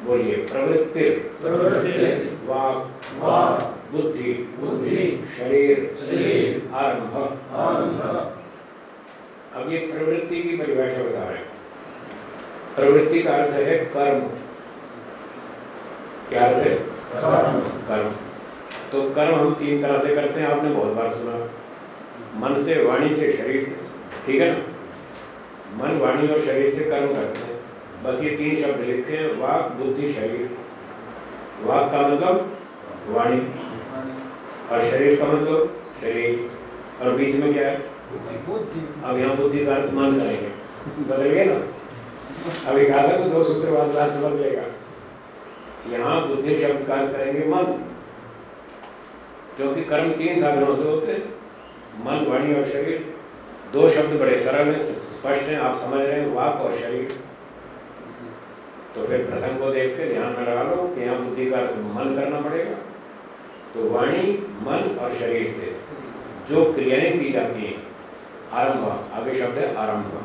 बोलिए प्रवृत्ति। प्रवृत्ति, वाक। वाक, बुद्धि। बुद्धि, शरीर। शरीर, आरंभ। आरंभ, अब ये प्रवृत्ति की परिभाषा बता रहे हैं। प्रवृत्ति का अर्थ है कर्म। क्या है? कर्म। तो कर्म हम तीन तरह से करते हैं आपने बहुत बार सुना। मन से वाणी से शरीर से ठीक है ना? मन वाणी और शरीर से कर्म करते हैं। बस ये तीन शब्द लिखते हैं वाक बुद्धि शरीर। वाक का मतलब वाणी। और शरीर का मतलब शरीर। और बीच में क्या है? अब यहाँ बुद्धि का अर्थ मान करेंगे बदल ना? अभी कहा था दो सूत्र बाद अर्थ बदलेगा यहाँ बुद्धि का अर्थ करेंगे मन। क्योंकि कर्म तीन साधनों से होते मन, वाणी और शरीर। दो शब्द बड़े सरल हैं स्पष्ट हैं, आप समझ रहे हैं, वाक और शरीर। तो फिर प्रसंग को देख के ध्यान में लगा लो कि यहाँ बुद्धि का मन करना पड़ेगा। तो वाणी, मन और शरीर से जो क्रियाएँ की जाती हैं, आरंभ, आगे शब्द है, आरंभ।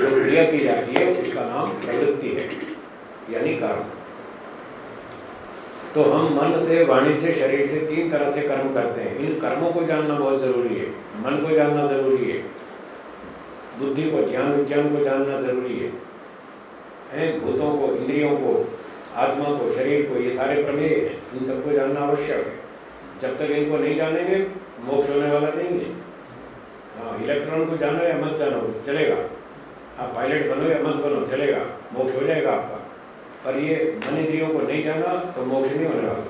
जो क्रिया की जाती है, उसका नाम प्रवृत्ति है, यानी कर्म। तो हम मन से, वाणी से, शरीर से तीन तरह से कर्म करते हैं। इन कर्मों को जानना बहुत ज़रूरी है। मन को जानना ज़रूरी है। बुद्धि को, ज्ञान, विज्ञान को जानना ज़रूरी है। हैं? भूतों को, इंद्रियों को, आत्मा को, शरीर को, ये सारे प्रमेय हैं। इन सबको जानना आवश्यक है। जब तक इनको नहीं जानेंगे, मोक्ष होने वाला नहीं है। हाँ इलेक्ट्रॉन को जानो या मत जानो, चलेगा। आप पायलट बनो या मत बनो, चलेगा। मोक्ष हो जाएगा आपका। पर ये मन इंद्रियों को नहीं जाना तो मोक्ष नहीं होने वाला।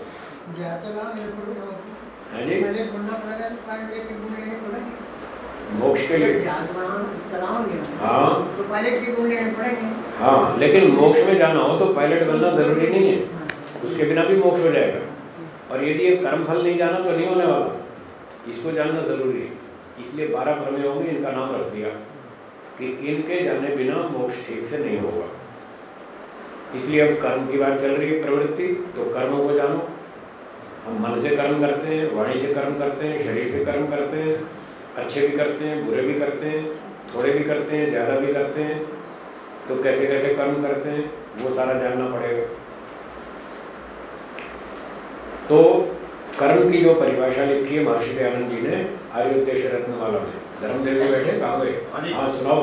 मोक्ष के लिए। हाँ। तो पायलट के गुण लेने पड़ेंगे हाँ। लेकिन मोक्ष में जाना हो तो पायलट बनना ज़रूरी नहीं है। उसके बिना भी मोक्ष हो जाएगा। और यदि ये कर्म फल नहीं जाना तो नहीं होने वाला। इसको जानना ज़रूरी है। इसलिए बारह प्रमेयों में इनका नाम रख दिया कि इनके जाने बिना मोक्ष ठीक से नहीं होगा। इसलिए अब कर्म की बात चल रही है प्रवृत्ति तो कर्मों को जानो। हम मन से कर्म करते हैं वाणी से कर्म करते हैं शरीर से कर्म करते हैं अच्छे भी करते हैं बुरे भी करते हैं थोड़े भी करते हैं ज़्यादा भी करते हैं तो कैसे कैसे कर्म करते हैं वो सारा जानना पड़ेगा। तो कर्म की जो परिभाषा लिखी है महर्षि दयानंद जी ने आर्योद्देश रत्नमाला में। धर्मदेव जी बैठे कहाँ हाँ गए हाँ सुनाओ।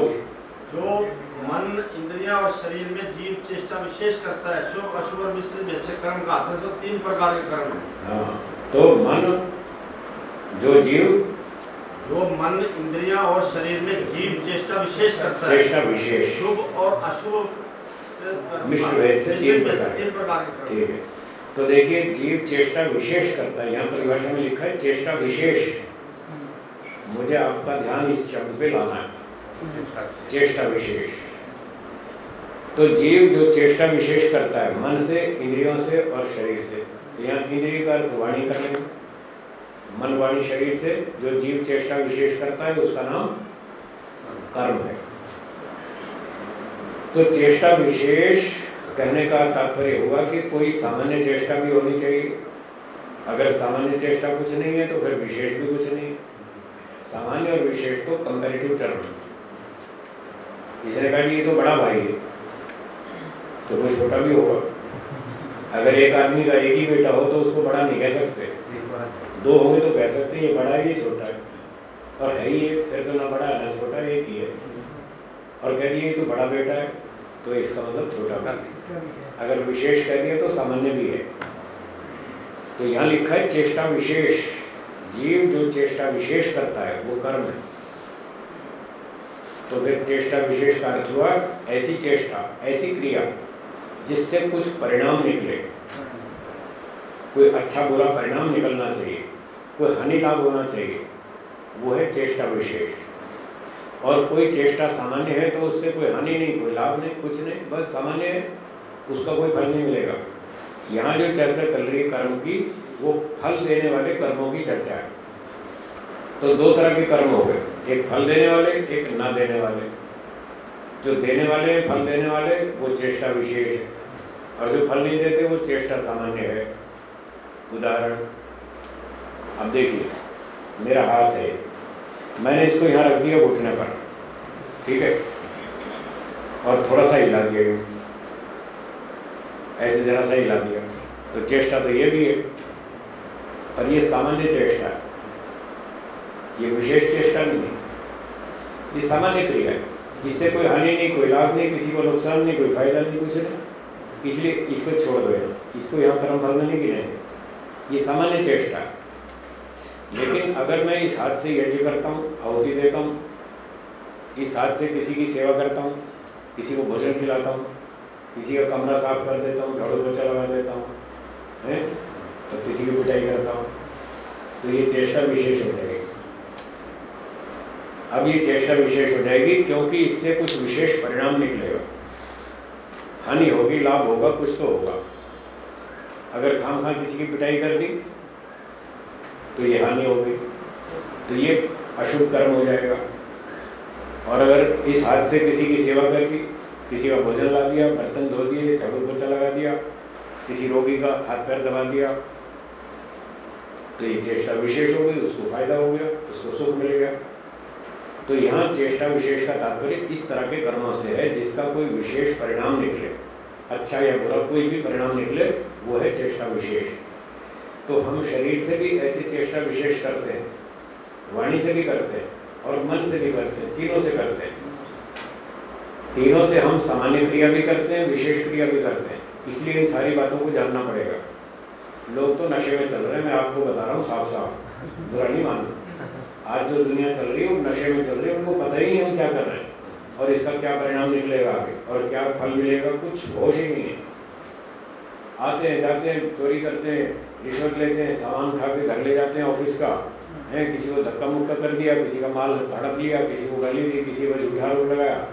जो मन इंद्रिया और शरीर में जीव चेष्टा विशेष करता है। शुभ अशुभ और मिश्रित जैसे कर्म का है तो तीन प्रकार के कर्म हैं। हाँ तो मन जो जीव जो मन इंद्रिया और शरीर में जीव चेष्टा विशेष करता है। चेष्टा विशेष। शुभ और अशुभ मिश्र से तीन प्रकार के। तीन प्रकार के कर्म ठीक है। तो देखिए जीव चेष्टा विशेष करता है। यहाँ परिभाषा में लिखा है चेष्टा विशेष। मुझे आपका ध्यान इस शब्द पे लाना है। चेष्टा विशेष। तो जीव जो चेष्टा विशेष करता है, मन से, इंद्रियों से और शरीर से। तो यहाँ इंद्रिय का अर्थ वाणी कर लेंगे मन वाणी शरीर से जो जीव चेष्टा विशेष करता है, उसका नाम कर्म है। तो चेष्टा विशेष कहने का तात्पर्य हुआ कि कोई सामान्य चेष्टा भी होनी चाहिए। अगर सामान्य चेष्टा कुछ नहीं है तो फिर विशेष भी कुछ नहीं। सामान्य और विशेष तो कंपेरेटिव टर्म इसने कहा कि ये तो बड़ा भाई है। तो कोई छोटा भी होगा। अगर एक आदमी का एक ही बेटा हो तो उसको बड़ा नहीं कह सकते। दो होंगे तो कह सकते ये बड़ा है ये छोटा है। और है ही है फिर तो ना बड़ा है ना छोटा एक ही है। और कह दिए तो बड़ा बेटा है तो इसका मतलब छोटा भी अगर विशेष कह दिया तो सामान्य भी है। तो यहाँ लिखा है चेष्टा विशेष। जीव जो चेष्टा विशेष करता है वो कर्म है। तो फिर चेष्टा विशेष का अर्थ हुआ ऐसी चेष्टा ऐसी क्रिया। जिससे कुछ परिणाम निकले। कोई अच्छा बुरा परिणाम निकलना चाहिए, कोई हानि लाभ होना चाहिए, वो है चेष्टा विशेष और कोई चेष्टा सामान्य है तो उससे कोई हानि नहीं, कोई लाभ नहीं, कुछ नहीं, बस सामान्य है, उसका कोई फल नहीं मिलेगा। यहाँ जो चर्चा चल रही है कर्म की, वो फल देने वाले कर्मों की चर्चा है। तो दो तरह के कर्म हो गए, एक फल देने वाले, एक ना देने वाले। जो देने वाले फल देने वाले, वो चेष्टा विशेष है। और जो फल नहीं देते, वो चेष्टा सामान्य है। उदाहरण, अब देखिए, मेरा हाथ है। मैंने इसको यहाँ रख दिया घुटने पर। ठीक है? और थोड़ा सा हिला दिया ऐसे जरा सा हिला दिया। तो चेष्टा तो ये भी है। और ये सामान्य चेष्टा है। ये विशेष चेष्टा नहीं है। ये सामान्य क्रिया है। इससे कोई हानि नहीं, कोई लाभ नहीं, किसी को नुकसान नहीं, कोई फ़ायदा नहीं, कुछ नहीं। इसलिए इसको छोड़ दो इसको यहाँ कर्म फल में नहीं गिनेंगे ये सामान्य चेष्टा। लेकिन अगर मैं इस हाथ से यज्ञ करता हूँ, आहुति देता हूँ, इस हाथ से किसी की सेवा करता हूँ, किसी को भोजन खिलाता हूँ, किसी का कमरा साफ़ कर देता हूँ, झाड़ू पोछा लगा देता हूँ, हैं तो किसी की पिटाई करता हूँ तो ये चेष्टा विशेष हो जाएगी। अब ये चेष्टा विशेष हो जाएगी, क्योंकि इससे कुछ विशेष परिणाम निकलेगा। हानि होगी, लाभ होगा, कुछ तो होगा। अगर खाम खा किसी की पिटाई कर दी तो ये हानि होगी। तो ये अशुभ कर्म हो जाएगा। और अगर इस हाथ से किसी की सेवा कर दी, किसी का भोजन ला दिया, बर्तन धो दिए झाड़ू पोछा लगा दिया, किसी रोगी का हाथ पैर दबा दिया तो ये चेष्टा विशेष हो गई, उसको फ़ायदा हो गया, उसको सुख मिल गया तो यहाँ चेष्टा विशेष का तात्पर्य इस तरह के कर्मों से है, जिसका कोई विशेष परिणाम निकले। अच्छा या बुरा कोई भी परिणाम निकले, वो है चेष्टा विशेष तो हम शरीर से भी ऐसी चेष्टा विशेष करते हैं, वाणी से भी करते हैं, और मन से भी करते हैं, तीनों से करते हैं। तीनों से हम सामान्य क्रिया भी करते हैं, विशेष क्रिया भी करते हैं। इसलिए इन सारी बातों को जानना पड़ेगा। लोग तो नशे में चल रहे हैं, मैं आपको बता रहा हूँ साफ़ साफ़ बुरा नहीं मानना। आज जो दुनिया चल रही है, वो नशे में चल रही है, उनको पता ही नहीं हम क्या कर रहे हैं। और इसका क्या परिणाम निकलेगा आगे? और क्या फल मिलेगा? कुछ होश ही नहीं है। आते हैं, जाते हैं, चोरी करते हैं, रिश्वत लेते हैं, सामान खा के घर ले जाते हैं ऑफ़िस का। है, किसी को धक्का मुक्का कर दिया, किसी का माल हड़प लिया, किसी को गाली दी, किसी को झूठा आरोप लगाया।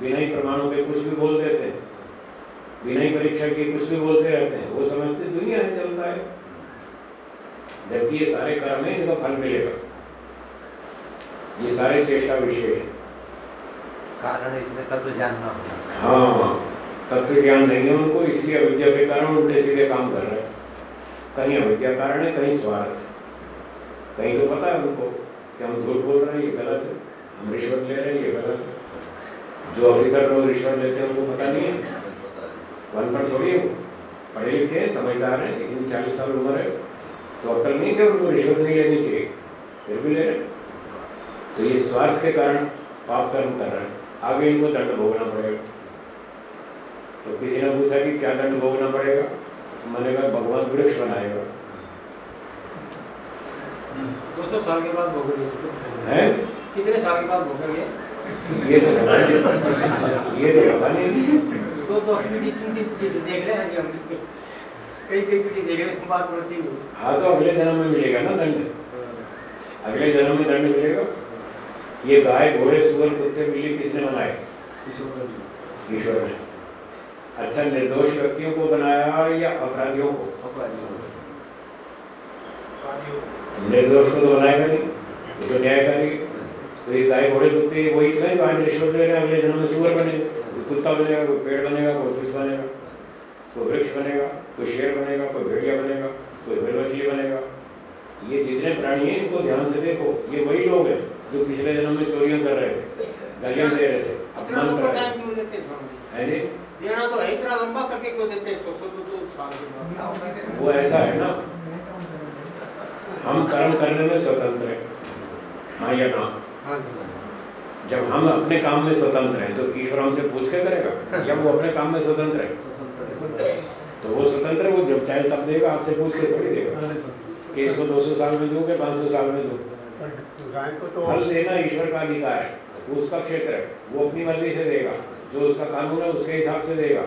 बिना ही प्रमाणों के कुछ भी बोल देते हैं। बिना ही परीक्षा के कुछ भी बोलते रहते हैं। वो समझते दुनिया है चलता है। जबकि ये सारे कर्म है, इनका फल मिलेगा। ये सारे चेष्टा विषय हैं। कारण इसमें तत्व जानना होगा। हाँ तत्व ज्ञान नहीं है उनको इसलिए अविद्या के कारण उल्टे सीधे काम कर रहे हैं। कहीं अविद्या कारण है कहीं स्वार्थ है। कहीं तो पता है उनको कि हम झूठ बोल रहे हैं ये गलत है। हम रिश्वत ले रहे हैं ये गलत है। जो ऑफिसर लोग रिश्वत लेते हैं उनको पता नहीं है। वन पर थोड़ी है वो। पढ़े लिखे हैं समझदार हैं लेकिन चालीस साल उम्र है। तो अक्ल नहीं है उनको रिश्वत नहीं लेनी चाहिए। फिर भी ले रहे हैं। तो ये स्वार्थ के कारण पाप कर्म कर रहे हैं। आगे इनको दंड भोगना पड़ेगा। तो किसी ने पूछा कि क्या दंड भोगना पड़ेगा? तो मैंने कहा भगवान वृक्ष बनाएगा। दो सौ साल के बाद भोगेंगे है? कितने साल के बाद भोगेंगे? ये तो ये तो पता नहीं तो तो देख रहे हैं कि हम कई कई पीढ़ी देख रहे हैं बात बढ़ती हाँ तो अगले जन्म में मिलेगा ना दंड? अगले जन्म में दंड मिलेगा? ये गाय घोड़े सुअर कुत्ते बिल्ली किसने बनाए? ईश्वर ने। अच्छा निर्दोष व्यक्तियों को बनाया या अपराधियों को? निर्दोष को तो बनाएगा नहीं ये तो न्यायकारी। तो ये गाय घोड़े कुत्ते वही तो है आज रिश्वत ले रहे हैं अगले जन्म में सुअर बनेगा कुत्ता बनेगा कोई पेड़ बनेगा कोई कुछ बनेगा कोई वृक्ष बनेगा कोई शेर बनेगा कोई भेड़िया बनेगा कोई भेड़ मछली बनेगा। ये जितने प्राणी हैं इनको ध्यान से देखो ये वही लोग हैं। जो पिछले जन्म में चोरियाँ कर रहे थे गालियाँ दे रहे थे अपमान कर रहे थे। हैं जी? है जी? देना तो इतना लंबा करके क्यों देते हैं? सौ सौ दो दो साल है? वो ऐसा है ना हम कर्म करने में स्वतंत्र हैं हाँ या ना? हाँ जब हम अपने काम में स्वतंत्र हैं तो ईश्वर हमसे पूछ के करेगा या वो अपने काम में स्वतंत्र है? तो वो स्वतंत्र है, वो जब चाहे तब देगा आपसे पूछ के थोड़ी देगा। कि इसको 200 साल में दूँ कि 500 साल में दूँ? गाय को तो फल देना ईश्वर का अधिकार है। वो उसका क्षेत्र है वो अपनी मर्ज़ी से देगा। जो उसका कानून है उसके हिसाब से देगा।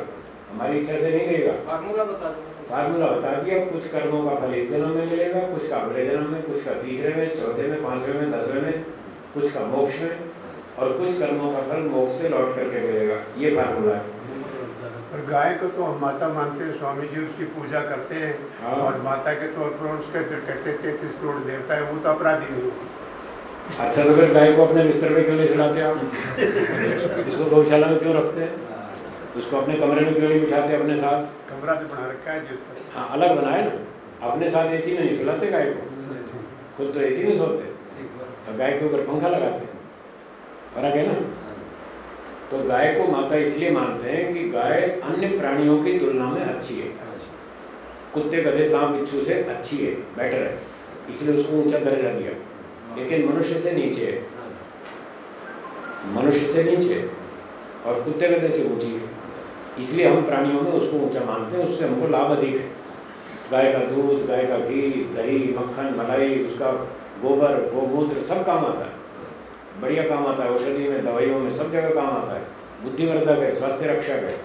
हमारी इच्छा से नहीं देगा। फार्मूला बता दो। फार्मूला बता दिया कुछ कर्मों का फल इस जन्म में मिलेगा कुछ का अगले जन्म में कुछ का तीसरे में चौथे में पांचवे में दसवें में कुछ का मोक्ष में और कुछ कर्मों का फल मोक्ष से लौट करके मिलेगा। ये फार्मूला है। और गाय को तो हम माता मानते हैं स्वामी जी उसकी पूजा करते हैं हाँ। और माता के तौर पर उसके जो कहते हैं तैतीस करोड़ देवता है वो तो अपराधी नहीं होगा अच्छा तो फिर गाय को अपने बिस्तर पे क्यों नहीं सुलाते आप इसको गौशाला में क्यों रखते हैं उसको अपने कमरे में क्यों नहीं बिठाते अपने साथ कमरा तो बना रखा है जिसका हाँ अलग बनाए ना अपने साथ एसी में नहीं सुलाते गाय को खुद तो एसी में सोते और गाय के ऊपर पंखा लगाते फ़र्क है ना तो गाय को माता इसलिए मानते हैं कि गाय अन्य प्राणियों की तुलना में अच्छी है कुत्ते गधे सांप बिच्छू से अच्छी है बेटर है इसलिए उसको ऊँचा दर्जा दिया लेकिन मनुष्य से नीचे। मनुष्य से नीचे। और कुत्ते गधे से ऊँची। है इसलिए हम प्राणियों में उसको ऊँचा मानते हैं, उससे हमको लाभ अधिक है। गाय का दूध, गाय का घी, दही, मक्खन, मलाई, उसका गोबर, गोमूत्र, सब काम आता है। बढ़िया काम आता है, औषधि में, दवाइयों में, सब जगह काम आता है। बुद्धिवर्धक है स्वास्थ्य रक्षक है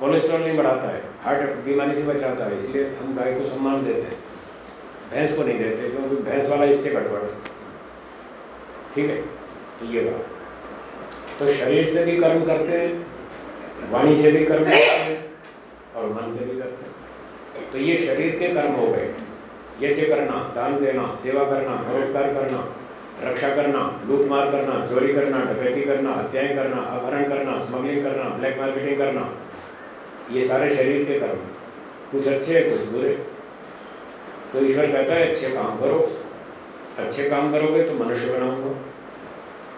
कोलेस्ट्रॉल नहीं बढ़ाता है, हार्ट बीमारी से बचाता है। इसलिए हम गाय को सम्मान देते हैं। भैंस को नहीं देते, क्योंकि भैंस वाला इससे गड़बड़ है। ठीक है? तो ये बात। तो शरीर से भी कर्म करते हैं, वाणी से भी कर्म करते हैं और मन से भी करते हैं। तो ये शरीर के कर्म हो गए। यज्ञ करना, दान देना, सेवा करना परोपकार करना, रक्षा करना लूट मार करना, चोरी करना, डकैती करना, हत्याएँ करना, अपहरण करना स्मगलिंग करना ब्लैक मार्केटिंग करना, ये सारे शरीर के कर्म कुछ अच्छे, कुछ बुरे। तो ईश्वर कहता है, अच्छे काम करो। अच्छे काम करोगे तो मनुष्य बनाऊँगा।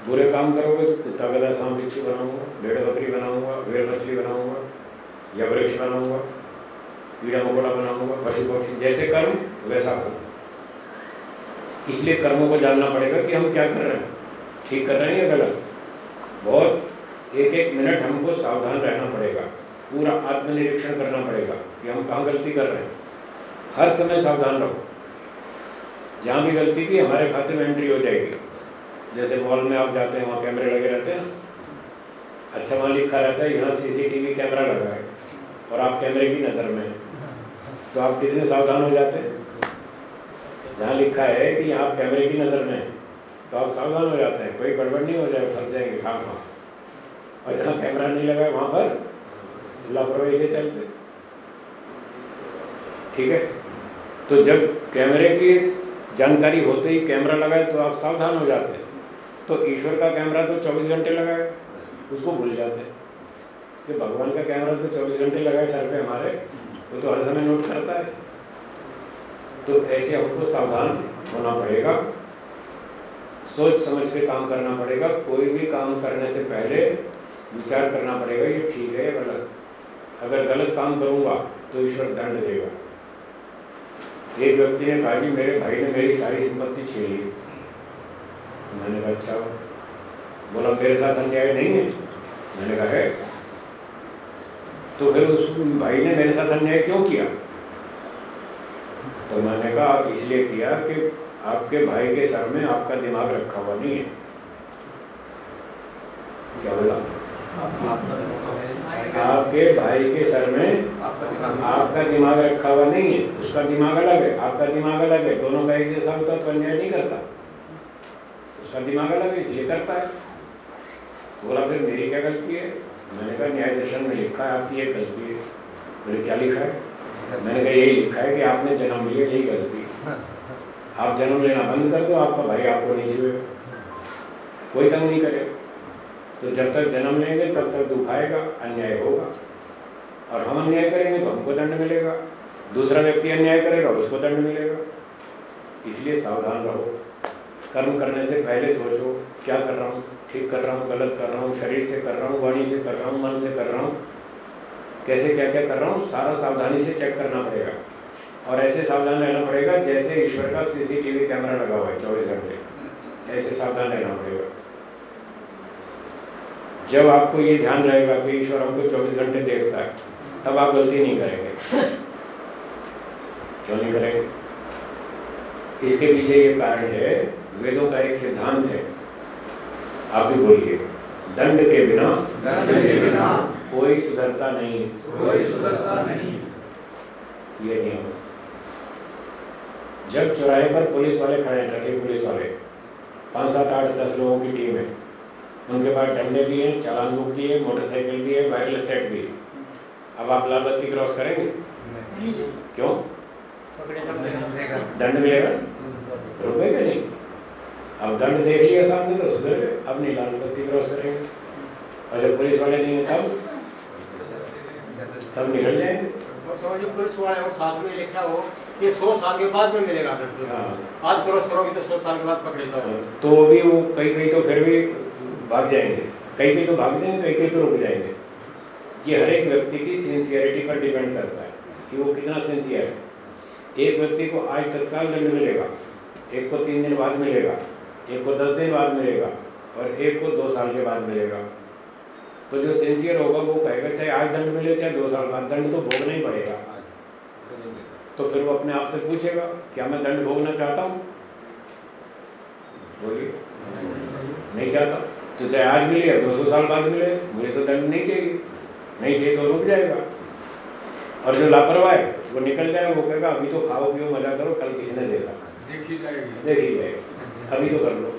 बुरे काम करोगे तो कुत्ता गदा सांप बिच्छू बनाऊँगा, भेड़ बकरी बनाऊँगा, भेड़ मछली बनाऊँगा, या वृक्ष बनाऊँगा, कीड़ा मकोड़ा बनाऊँगा, पशु पक्षी जैसे कर्म, वैसा कर्म। इसलिए कर्मों को जानना पड़ेगा कि हम क्या कर रहे हैं। ठीक कर रहे हैं या गलत? बहुत एक एक मिनट हमको सावधान रहना पड़ेगा। पूरा आत्मनिरीक्षण करना पड़ेगा कि हम कहाँ गलती कर रहे हैं। हर समय सावधान रहो। जहाँ भी गलती की, हमारे खाते में एंट्री हो जाएगी। जैसे मॉल में आप जाते हैं, वहाँ कैमरे लगे रहते हैं। अच्छा वहाँ लिखा रहता है, यहाँ सीसीटीवी कैमरा लगा है और आप कैमरे की नज़र में तो आप कितने सावधान हो जाते हैं? जहाँ लिखा है कि आप कैमरे की नज़र में तो आप सावधान हो जाते हैं। कोई गड़बड़ नहीं हो जाए, फंस जाएँगे खाम खाम और जहाँ कैमरा नहीं लगा वहाँ पर लापरवाही से चलते। ठीक है? तो जब कैमरे की जानकारी होते ही कैमरा लगाए तो आप सावधान हो जाते हैं। तो ईश्वर का कैमरा तो 24 घंटे लगाए, उसको भूल जाते हैं। कि भगवान का कैमरा तो 24 घंटे लगाए सर पे हमारे, वो तो हर समय नोट करता है। तो ऐसे हमको सावधान होना पड़ेगा। सोच समझ के काम करना पड़ेगा। कोई भी काम करने से पहले विचार करना पड़ेगा, ये ठीक है या गलत। अगर गलत काम करूँगा तो ईश्वर दंड देगा। एक व्यक्ति ने कहा कि मेरे भाई ने मेरी सारी संपत्ति छीन ली। मैंने कहा अच्छा। बोला, मेरे साथ अन्याय नहीं है? मैंने कहा, है। तो फिर उस भाई ने मेरे साथ अन्याय क्यों किया? तो मैंने कहा, आप इसलिए किया कि आपके भाई के सर में आपका दिमाग रखा हुआ नहीं है। क्या बोला? आपके भाई के सर में आपका दिमाग रखा हुआ नहीं है, उसका दिमाग अलग है, आपका दिमाग अलग है, दोनों का एक जैसा होता तो अन्याय नहीं करता। उसका दिमाग अलग है, इसलिए करता है। तो बोला, फिर मेरी क्या गलती है? मैंने कहा, न्याय दर्शन में लिखा है, आपकी ये गलती है। मैंने क्या लिखा है? मैंने कहा, यही लिखा है कि आपने जन्म लिया यही गलती आप जन्म लेना बंद कर दो, आपका भाई आपको नहीं छुएगा। कोई तंग नहीं करेगा। तो जब तक जन्म लेंगे, तब तक दुख आएगा, अन्याय होगा। और हम अन्याय करेंगे तो हमको दंड मिलेगा। दूसरा व्यक्ति अन्याय करेगा, उसको दंड मिलेगा। इसलिए सावधान रहो। कर्म करने से पहले सोचो, क्या कर रहा हूँ? ठीक कर रहा हूँ, गलत कर रहा हूँ, शरीर से कर रहा हूँ, वाणी से कर रहा हूँ, मन से कर रहा हूँ। कैसे क्या क्या कर रहा हूँ? सारा सावधानी से चेक करना पड़ेगा। और ऐसे सावधान रहना पड़ेगा जैसे ईश्वर का सीसीटीवी कैमरा लगा हुआ है, चौबीस घंटे। ऐसे सावधान रहना पड़ेगा। जब आपको ये ध्यान रहेगा कि ईश्वर हमको 24 घंटे देखता है तब आप गलती नहीं करेंगे। <laughs> क्यों नहीं करेंगे? इसके पीछे ये कारण है वेदों का एक सिद्धांत है। आप भी बोलिए दंड के बिना दंड के बिना कोई सुधरता नहीं। कोई सुधरता नहीं। ये नियम। जब चौराहे पर पुलिस वाले खड़े हैं ट्रैफ़िक पुलिस वाले पाँच सात आठ दस लोगों की टीम है उनके पास डंडे भी हैं चालान बुक भी है मोटरसाइकिल भी है वायरलेस सेट भी है। अब आप लाल बत्ती क्रॉस करेंगे? क्यों? दंड मिलेगा। रुकेगा नहीं। अब दंड देख लिया सामने तो सुधर गए। अब नहीं लाल बत्ती क्रॉस करेंगे। और जब पुलिस वाले नहीं है तब? तब निकल जाएँगे। और समझो पुलिस वाले और साथ में लिखा हो कि सौ साल के बाद में मिलेगा हाँ। आज क्रॉस करोगे तो सौ साल के बाद पकड़ेगा तो भी वो कई कई तो फिर भी भाग जाएँगे। कई कई तो भाग जाएँगे कई कई तो रुक जाएँगे। ये हर एक व्यक्ति की सिंसियरिटी पर डिपेंड करता है कि वो कितना सिंसियर है। एक व्यक्ति को आज तत्काल दंड मिलेगा, एक को तीन दिन बाद मिलेगा, एक को दस दिन बाद मिलेगा और एक को दो साल के बाद मिलेगा। तो जो सिंसियर होगा, वो कहेगा, चाहे आज दंड मिले, चाहे दो साल बाद। दंड तो भोगना ही पड़ेगा। तो फिर वो अपने आप से पूछेगा, क्या मैं दंड भोगना चाहता हूँ? बोलिए। नहीं चाहता। तो चाहे आज मिले या दो सौ साल बाद मिले मुझे तो दंड नहीं चाहिए। नहीं चाहिए तो रुक जाएगा। और जो लापरवाह है वो निकल जाए वो कहेगा अभी तो खाओ पियो मज़ा करो कल किसने देगा देखी जाएगा। अभी तो कर लो।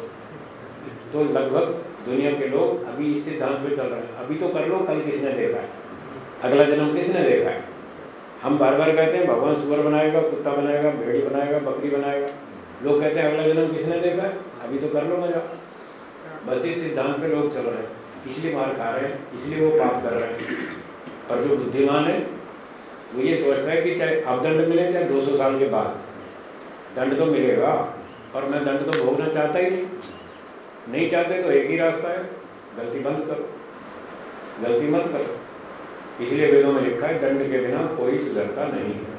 तो लगभग दुनिया के लोग अभी इस सिद्धांत पे चल रहे हैं। अभी तो कर लो कल किसने देखा है। अगला जन्म किसने देखा है? हम बार बार कहते हैं भगवान सुअर बनाएगा कुत्ता बनाएगा भेड़ी बनाएगा बकरी बनाएगा। लोग कहते हैं अगला जन्म किसने देखा है? अभी तो कर लो मज़ा। बस इस सिद्धांत पे लोग चल रहे हैं। इसलिए मार खा रहे हैं, इसलिए वो पाप कर रहे हैं। पर जो बुद्धिमान है, वो ये सोचता है कि चाहे अब दंड मिले, चाहे 200 साल के बाद। दंड तो मिलेगा और मैं दंड तो भोगना चाहता ही नहीं। नहीं चाहते तो एक ही रास्ता है, गलती बंद करो। गलती मत करो। इसलिए वेदों में लिखा है, दंड के बिना कोई सुधरता नहीं है।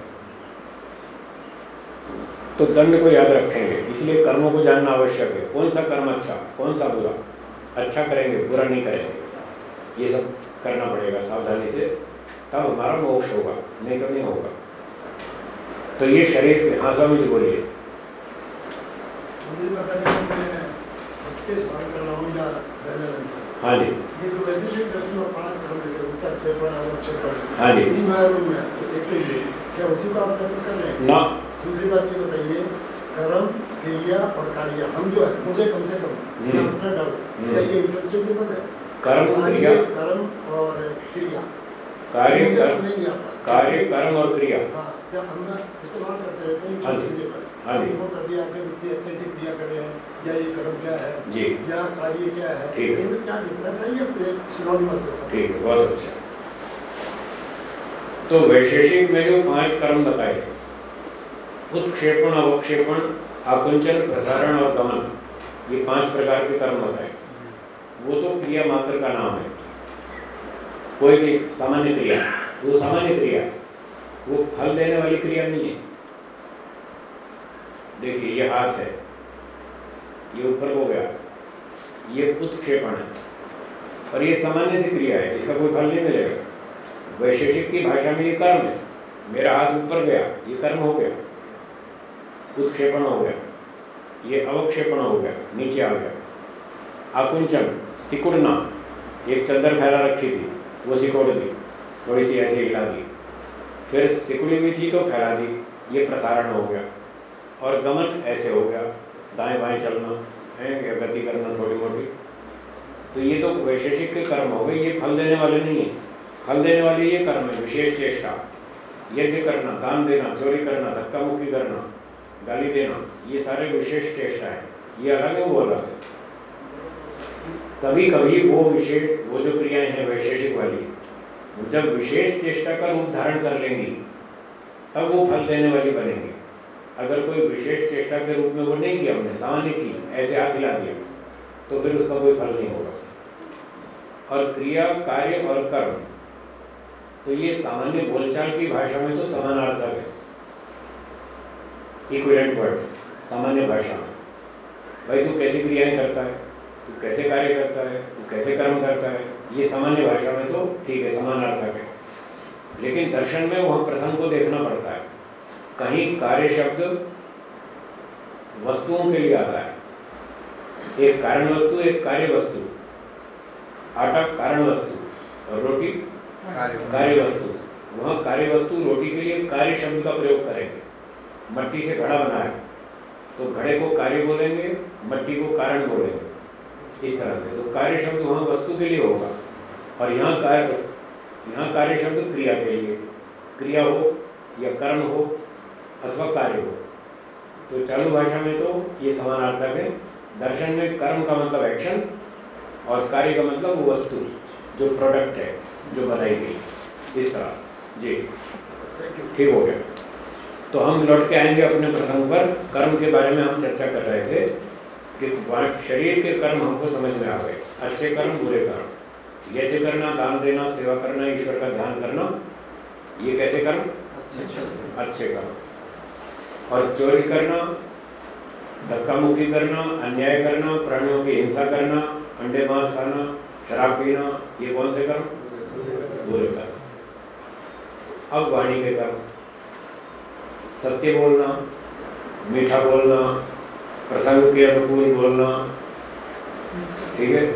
तो दंड को याद रखेंगे। इसलिए कर्मों को जानना आवश्यक है। कौन सा कर्म अच्छा कौन सा बुरा? अच्छा करेंगे बुरा नहीं करेंगे। ये सब करना पड़ेगा सावधानी से। तब हमारा मोक्ष होगा नहीं तो नहीं होगा। तो ये शरीर हाँ स्वामी जी बोलिए। मैं हूँ जी। वैसे ही जी। में रहे हैं? ना। दूसरी बात ये बताइए कर्म क्रिया और कार्य हम जो है मुझे कम से कम हम्म। अपना डाउट हम्म। ये इंटरचेंजेबल है? कर्म क्रिया कर्म और क्रिया। कार्य कर्म। कार्य कर्म और क्रिया। हाँ क्या हम इस्तेमाल करते रहते हैं हाँ जी। हाँ जी। वो कर दिया आपने व्यक्ति कैसे क्रिया कर रहे हैं? या ये कर्म क्या है? जी। या कार्य क्या है? ठीक है। क्या डिफरेंस है ये फिर synonymous है ठीक है बहुत अच्छा। तो वैशेषिक में जो पाँच कर्म बताए उत्क्षेपण अवक्षेपण, आकुंचन, प्रसारण और गमन ये पाँच प्रकार के कर्म बताए वो तो क्रिया मात्र का नाम है। कोई भी सामान्य क्रिया, वो सामान्य क्रिया, वो फल देने वाली क्रिया नहीं है। देखिए, ये हाथ है, ये ऊपर हो गया, ये उत्क्षेपण है, और ये सामान्य सी क्रिया है, इसका कोई फल नहीं मिलेगा। वैशेषिक की भाषा में ये कर्म है, मेरा हाथ ऊपर गया, ये कर्म हो गया। उत्क्षेपण हो गया। ये अवक्षेपण हो गया, नीचे आ गया। आकुंचन, सिकुड़ना, एक चद्दर फैला रखी थी, वो सिकोड़ दी थोड़ी सी ऐसे हिला दी। फिर सिकुड़ी हुई थी तो फैला दी, ये प्रसारण हो गया। और गमन ऐसे हो गया, दाएँ बाएँ चलना, है, या गति करना थोड़ी मोटी तो ये तो वैशेषिक कर्म हो गए, ये फल देने वाले नहीं है। फल देने वाले ये कर्म है, विशेष चेष्टा। यज्ञ करना, दान देना, चोरी करना धक्का मुक्की करना। गाली देना ये सारे विशेष चेष्टा है। ये अलग है, वो अलग है। कभी कभी वो विशेष, वो जो क्रियाएँ हैं, वैशेषिक वाली वो जब विशेष चेष्टा का रूप धारण कर लेंगी, तब वो फल देने वाली बनेंगी। अगर कोई विशेष चेष्टा के रूप में वो नहीं किया, हमने सामान्य की ऐसे हाथ हिला दिया तो फिर उसका कोई फल नहीं होगा। और क्रिया, कार्य और कर्म तो ये सामान्य बोलचाल की भाषा में तो समानार्थक है। इक्विलेंट वर्ड्स सामान्य भाषा। में भाई तू कैसी क्रियाएँ करता है? तू कैसे कार्य करता है? तू कैसे कर्म करता है? ये सामान्य भाषा में तो ठीक है समान समानार्थक है। लेकिन दर्शन में वहाँ प्रसंग को देखना पड़ता है। कहीं कार्य शब्द वस्तुओं के लिए आता है। एक कारण वस्तु एक कार्य वस्तु। आटा कारण वस्तु और रोटी कार्य वस्तु। वहाँ कार्य वस्तु रोटी के लिए कार्य शब्द का प्रयोग करेंगे। मट्टी से घड़ा बना है। तो घड़े को कार्य बोलेंगे, मट्टी को कारण बोलेंगे। इस तरह से। तो कार्य शब्द वहाँ वस्तु के लिए होगा। और यहाँ कार्य यहाँ कार्य शब्द क्रिया के लिए। क्रिया हो या कर्म हो अथवा कार्य हो। तो चालू भाषा में तो ये समानार्थक है दर्शन में कर्म का मतलब एक्शन और कार्य का मतलब वो वस्तु, जो प्रोडक्ट है, जो बनाई गई इस तरह से। जी। ठीक हो गया। तो हम लौट के आएँगे अपने प्रसंग पर। कर्म के बारे में हम चर्चा कर रहे थे कि शरीर के कर्म हमको समझ में आ गए। अच्छे कर्म बुरे कर्म। यज्ञ करना दान देना सेवा करना ईश्वर का ध्यान करना ये कैसे कर्म? अच्छे कर्म। और चोरी करना धक्का मुक्की करना अन्याय करना प्राणियों की हिंसा करना अंडे मांस खाना शराब पीना ये कौन से कर्म। बुरे कर्म। अब वाणी के कर्म। सत्य बोलना, मीठा बोलना, प्रसंग के अनुकूल बोलना, ठीक है?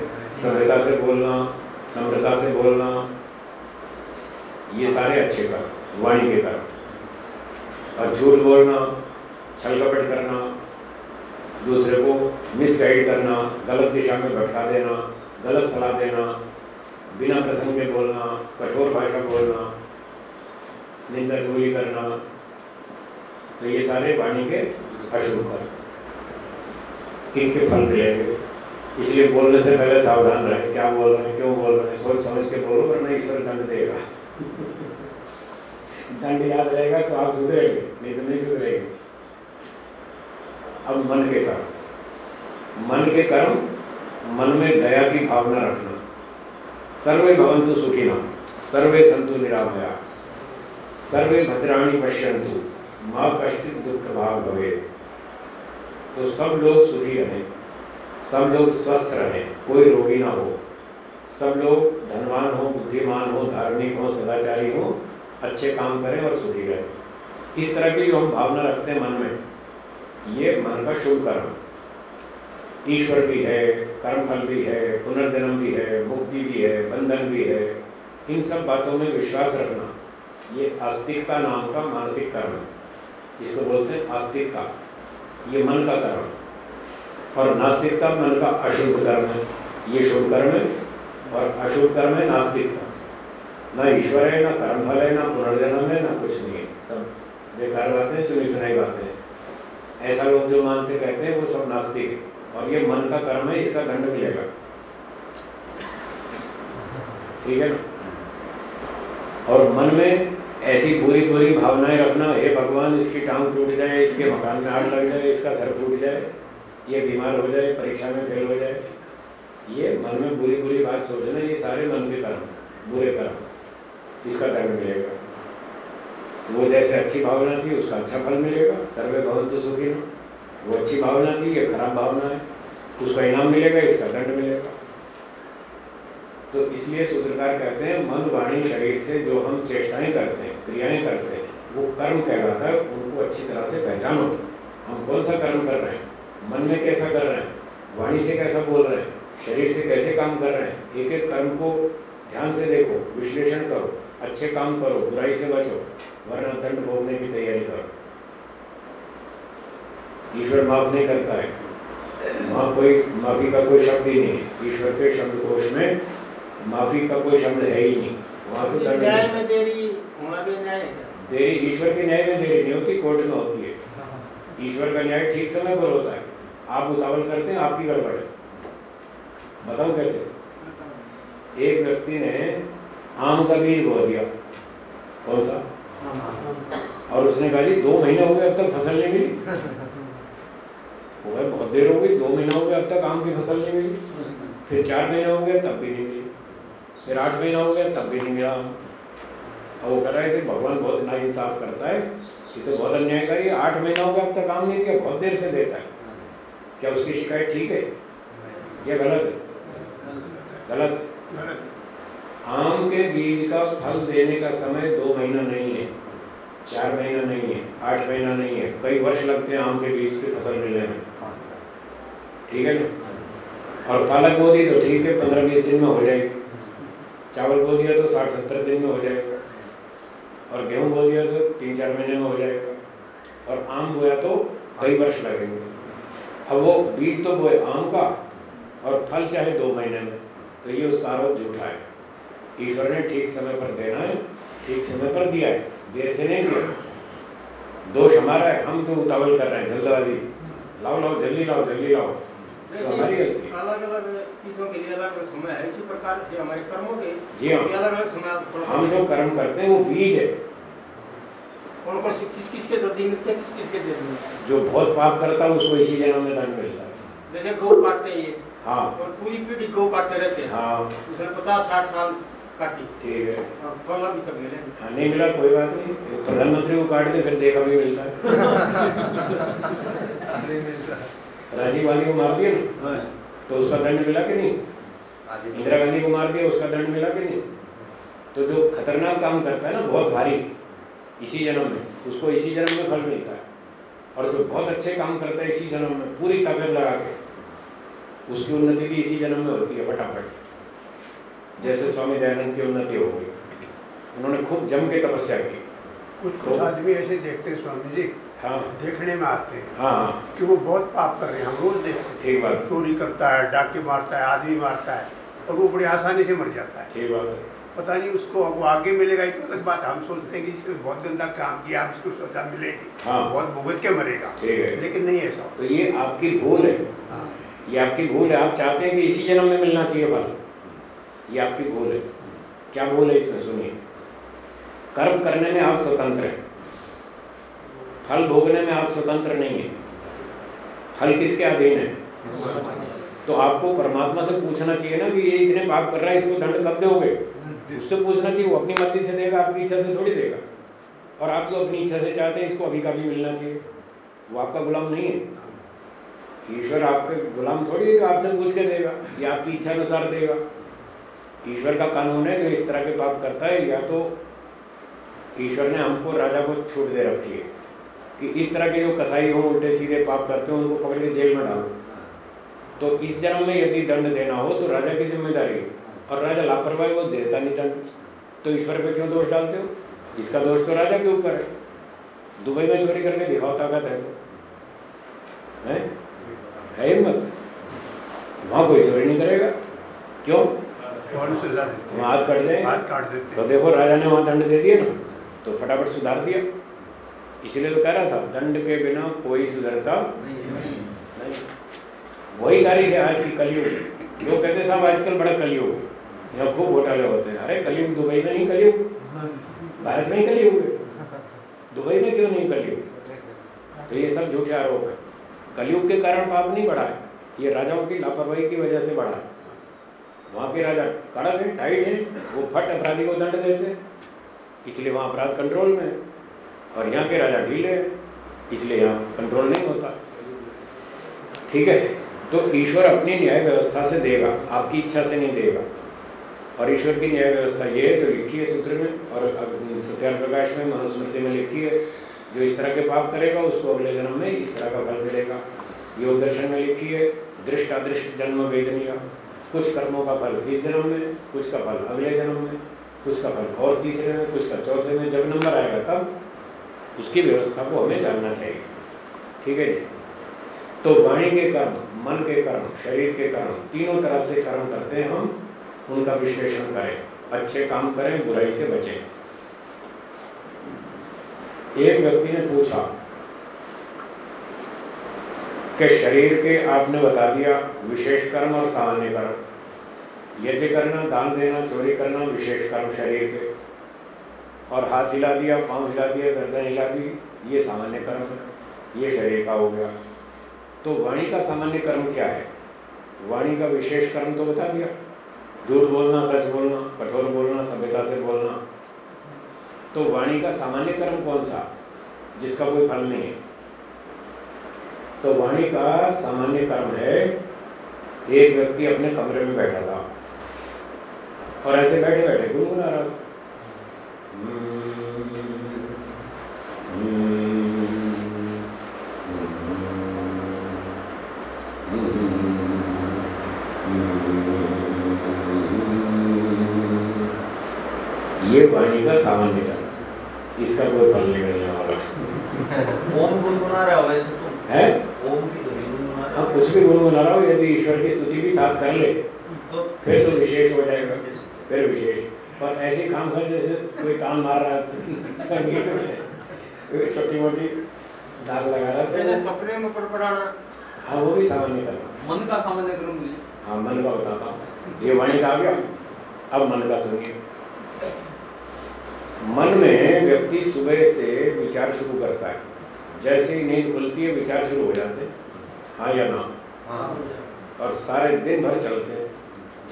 सभ्यता से बोलना, नम्रता से बोलना, ये सारे अच्छे कर्म वाणी के कर्म और झूठ बोलना छल कपट करना, दूसरे को मिसगाइड करना, गलत दिशा में भटका देना, गलत सलाह देना, बिना प्रसंग में बोलना, कठोर भाषा बोलना निंदा चोरी करना तो ये सारे वाणी के अशुभ कर्म इनके फल मिलेंगे इसलिए बोलने से पहले सावधान रहे। क्या बोल रहे हैं, क्यों बोल रहे हैं? सोच समझ के बोलो, वरना ईश्वर दंड देगा। <laughs> दंड याद रहेगा तो आप सुधरेंगे, नहीं तो नहीं सुधरेंगे। अब मन के कर्म। मन के कर्म, मन में दया की भावना रखना। सर्वे भवंतु सुखिना, सर्वे संतु निरामया। सर्वे भद्राणी पश्यंतु माँ कश्चित भाग भवे तो सब लोग सुखी रहें, सब लोग स्वस्थ रहें, कोई रोगी ना हो। सब लोग धनवान हो, बुद्धिमान हो, धार्मिक हो, सदाचारी हो, अच्छे काम करें और सुखी रहें। इस तरह की जो हम भावना रखते हैं मन में, ये मन का शुभ कर्म। ईश्वर भी है, कर्मफल भी है, पुनर्जन्म भी है, मुक्ति भी है, बंधन भी है। इन सब बातों में विश्वास रखना, ये आस्तिकता नाम का मानसिक कर्म है। इसको बोलते हैं आस्तिकता। ये मन का कर्म और नास्तिकता मन का अशुभ कर्म है। ये शुभ कर्म है और अशुभ कर्म है नास्तिकता। ना ईश्वर है, ना कर्मफल है, ना पुनर्जन्म है, ना कुछ नहीं है। सब बेकार बातें, सुनी सुनाई बातें ऐसा लोग जो मानते कहते हैं, वो सब नास्तिक है। और ये मन का कर्म है, इसका दंड मिलेगा। ठीक है ना? और मन में ऐसी बुरी बुरी भावनाएँ रखना, हे भगवान, इसकी टांग टूट जाए, इसके मकान में आग लग जाए, इसका सर फूट जाए, ये बीमार हो जाए, परीक्षा में फेल हो जाए। ये मन में बुरी बुरी बात सोचना, ये सारे मन के कर्म, बुरे कर्म, इसका दंड मिलेगा। वो जैसे अच्छी भावना थी, उसका अच्छा फल मिलेगा। सर्वे भवंतु सुखी वो अच्छी भावना थी, ये खराब भावना है। उसका इनाम मिलेगा, इसका दंड मिलेगा। तो इसलिए सूत्रकार कहते हैं, मन वाणी शरीर से जो हम चेष्टाएँ करते हैं, क्रियाएँ करते हैं, वो कर्म कहलाता है, उनको अच्छी तरह से पहचानो। हम कौन सा कर्म कर रहे हैं? मन में कैसा कर रहे हैं? वाणी से कैसा बोल रहे हैं? शरीर से कैसे काम कर रहे हैं? एक एक कर्म को ध्यान से देखो, विश्लेषण करो, अच्छे काम करो, बुराई से बचो, वरना दंड भोगने की तैयारी करो। ईश्वर माफ़ नहीं करता है। वहाँ कोई माफ़ी का कोई शब्द ही नहीं है। ईश्वर के शब्दकोश में माफ़ी का कोई शब्द है ही नहीं। वहाँ तो दंड न्याय में देरी होना भी न्याय है। देरी ईश्वर के न्याय में देरी नहीं होती कोर्ट में होती है। ईश्वर का न्याय ठीक समय पर होता है। आप उतावल करते हैं आपकी गड़बड़ है। बताओ कैसे? एक व्यक्ति ने आम का बीज बो दिया। कौन सा? और उसने कहा जी दो महीने हो गए अब तक फ़सल नहीं मिली। वो है बहुत देर हो गई दो महीना हो गया अब तक आम की फ़सल नहीं मिली। फिर चार महीने हो गए तब भी नहीं मिली। फिर आठ महीना हो गया, तब भी नहीं मिला। और वो कह रहे थे, भगवान बहुत ना इंसाफ करता है। ये तो बहुत अन्यायकारी है। आठ महीना हो गया, अब तक काम नहीं किया, बहुत देर से देता है। क्या उसकी शिकायत ठीक है? या गलत है। गलत आम के बीज का फल देने का समय दो महीना नहीं है, चार महीना नहीं है, आठ महीना नहीं है। कई वर्ष लगते हैं आम के बीज की फ़सल मिलने में। ठीक है ना? और पालक बो दी तो ठीक है, पंद्रह बीस दिन में हो जाएगी। चावल बो दिया तो साठ सत्तर दिन में हो जाएगा। और गेहूँ बो दिया तो तीन चार महीने में हो जाएगा। और आम बोया तो कई वर्ष लगेंगे। अब वो बीज तो बोए आम का, और फल चाहे दो महीने में। तो ये उसका आरोप झूठा है। ईश्वर ने ठीक समय पर देना है, ठीक समय पर दिया है। देर से नहीं दिया दोष हमारा है, हम जो उतावल कर रहे हैं? जल्दबाजी। लाओ लाओ, जल्दी लाओ जल्दी लाओ। अलग अलग चीज़ों के लिए अलग अलग समय है इसी प्रकार ये हमारे कर्मों के जी हाँ। अलग अलग समय हम जो कर्म करते हैं वो बीज है। कौन कौन से किस किस के जल्दी मिलते हैं किस किस के देते हैं? जो बहुत पाप करता है उसको इसी जन्म में दंड मिलता है। जैसे गौ काटते हैं ये। हाँ। और पूरी पीढ़ी गौ काटते रहते हैं। हाँ। उसने पचास साठ साल काटी। ठीक है। फल अभी तक मिले हाँ नहीं मिला कोई बात नहीं। प्रधानमंत्री को काट दे फिर देखा भी मिलता है। <laughs> राजीव गांधी को मार दिया ना? हाँ। तो उसका दंड मिला कि नहीं? इंदिरा गांधी को मार दिया उसका दंड मिला कि नहीं? तो जो खतरनाक काम करता है ना बहुत भारी इसी जन्म में उसको इसी जन्म में फल मिलता है। और जो बहुत अच्छे काम करता है इसी जन्म में पूरी ताकत लगा के उसकी उन्नति भी इसी जन्म में होती है फटाफट। जैसे स्वामी दयानंद की उन्नति हो गई। उन्होंने खूब जम के तपस्या की। कुछ कुछ तो- आदमी ऐसे देखते हैं स्वामी जी। हाँ। देखने में आते हैं। हाँ। कि वो बहुत पाप कर रहे हैं हम रोज देखते हैं। ठीक बात। चोरी करता है डाके मारता है आदमी मारता है और वो बड़ी आसानी से मर जाता है। ठीक बात है। पता नहीं उसको वो आगे मिलेगा एक अलग बात। हम सोचते हैं कि इसने बहुत गंदा काम किया हम इसको सजा मिलेगी। हाँ। बहुत भुगत के मरेगा। ठीक है। लेकिन नहीं ऐसा तो ये आपकी भूल है। हाँ। ये आपकी भूल है। आप चाहते हैं कि इसी जन्म में मिलना चाहिए फल ये आपकी भूल है। क्या भूल है इसमें? सुनिए। कर्म करने में आप स्वतंत्र हैं। फल भोगने में आप स्वतंत्र नहीं है। फल किसके अधीन है? तो आपको परमात्मा से पूछना चाहिए ना कि ये इतने पाप कर रहा है, इसको दंड कब दोगे? उससे पूछना चाहिए, वो अपनी मर्ज़ी से देगा, आपकी इच्छा से थोड़ी देगा। और आप तो अपनी इच्छा से चाहते हैं, इसको अभी का भी मिलना चाहिए। वो आपका गुलाम नहीं है। ईश्वर आपके गुलाम थोड़ी है आपसे पूछ के देगा, या आपकी इच्छा अनुसार देगा। ईश्वर का कानून है जो इस तरह के पाप करता है, या तो ईश्वर ने हमको राजा को छूट दे रखी है। कि इस तरह के जो कसाई हो उल्टे सीधे पाप करते हो उनको पकड़ के जेल में डालो। तो इस जन्म में यदि दंड देना हो तो राजा की ज़िम्मेदारी है। और राजा लापरवाही वो देता नहीं दंड तो ईश्वर पे क्यों दोष डालते हो? इसका दोष तो राजा के ऊपर है। दुबई में चोरी करके दिखाओ ताकत है तो। है? है हिम्मत वहाँ कोई चोरी नहीं करेगा। क्यों? हाथ कट जाए हाथ काट देते तो देखो राजा ने वहाँ दंड दे दिया ना। तो फटाफट सुधार दिया। इसलिए तो कह रहा था, दंड के बिना कोई सुधरता नहीं। वही तारीख है आज की कलयुग। लोग कहते साहब, आजकल बड़ा कलयुग। यहाँ खूब घोटाले होते हैं। अरे, कलयुग दुबई में नहीं कलयुग। भारत में ही कलयुग दुबई में क्यों नहीं कलयुग? तो ये सब झूठे आरोप है। कलयुग के कारण पाप नहीं बढ़ा है। ये राजाओं की लापरवाही की वजह से बढ़ा है। वहाँ के राजा कड़क है टाइट है। वो फट अपराधी को दंड देते इसलिए वहाँ अपराध कंट्रोल में है। और यहाँ के राजा ढीले इसलिए यहाँ कंट्रोल नहीं होता। ठीक है? तो ईश्वर अपनी न्याय व्यवस्था से देगा, आपकी इच्छा से नहीं देगा। और ईश्वर की न्याय व्यवस्था ये है, जो लिखी है सूत्र में, और सत्यान प्रकाश में, मनुस्मृति में लिखी है, जो इस तरह के पाप करेगा, उसको अगले जन्म में इस तरह का फल मिलेगा। योग दर्शन में लिखी है दृष्ट अदृष्ट जन्म वेदनीय। कुछ कर्मों का फल इस जन्म में, कुछ का फल अगले जन्म में, कुछ का फल और तीसरे में, कुछ का चौथे में, जब नंबर आएगा तब उसकी व्यवस्था को हमें जानना चाहिए। ठीक है जी? तो वाणी के कर्म मन के कर्म शरीर के कर्म तीनों तरह से कर्म करते हैं हम, उनका विश्लेषण करें। अच्छे काम करें, बुराई से बचें। एक व्यक्ति ने पूछा कि शरीर के आपने बता दिया, विशेष कर्म और सामान्य कर्म। यज्ञ करना, दान देना, चोरी करना, विशेष कर्म शरीर के। और हाथ हिला दिया, पाँव हिला दिया गर्दन हिला दी, ये सामान्य कर्म है, ये शरीर का हो गया। तो वाणी का सामान्य कर्म क्या है? वाणी का विशेष कर्म तो बता दिया। झूठ बोलना, सच बोलना, कठोर बोलना, सभ्यता से बोलना। तो वाणी का सामान्य कर्म कौन सा? जिसका कोई फल नहीं है। तो वाणी का सामान्य कर्म है, एक व्यक्ति अपने कमरे में बैठा था। और ऐसे बैठे बैठे गुनगुना रहा था। ये वाणी का सामान्य कर्म इसका कोई फल नहीं मिलने वाला ओम गुनगुना रहा हो वैसे तो। है? ओम की ध्वनि गुनगुना रहा कुछ भी गुनगुना रहा हो यदि ईश्वर की स्तुति भी साथ कर ले तो फिर तो विशेष हो जाएगा। फिर विशेष। और ऐसे काम कर जैसे कोई तान मार रहा है संगीत में। कोई छोटी मोटी दाग लगा रहा जैसे है सपने में पड़पड़ाना। हाँ वो भी सामान्य कर्म मन का सामान्य क्रम मुझे? हाँ मन का बताता हूँ ये वाणी का आ गया? अब मन का सुनिए। मन में व्यक्ति सुबह से विचार शुरू करता है। जैसे ही नींद खुलती है विचार शुरू हो जाते हैं। हाँ या ना? हाँ। और सारे दिन भर चलते हैं।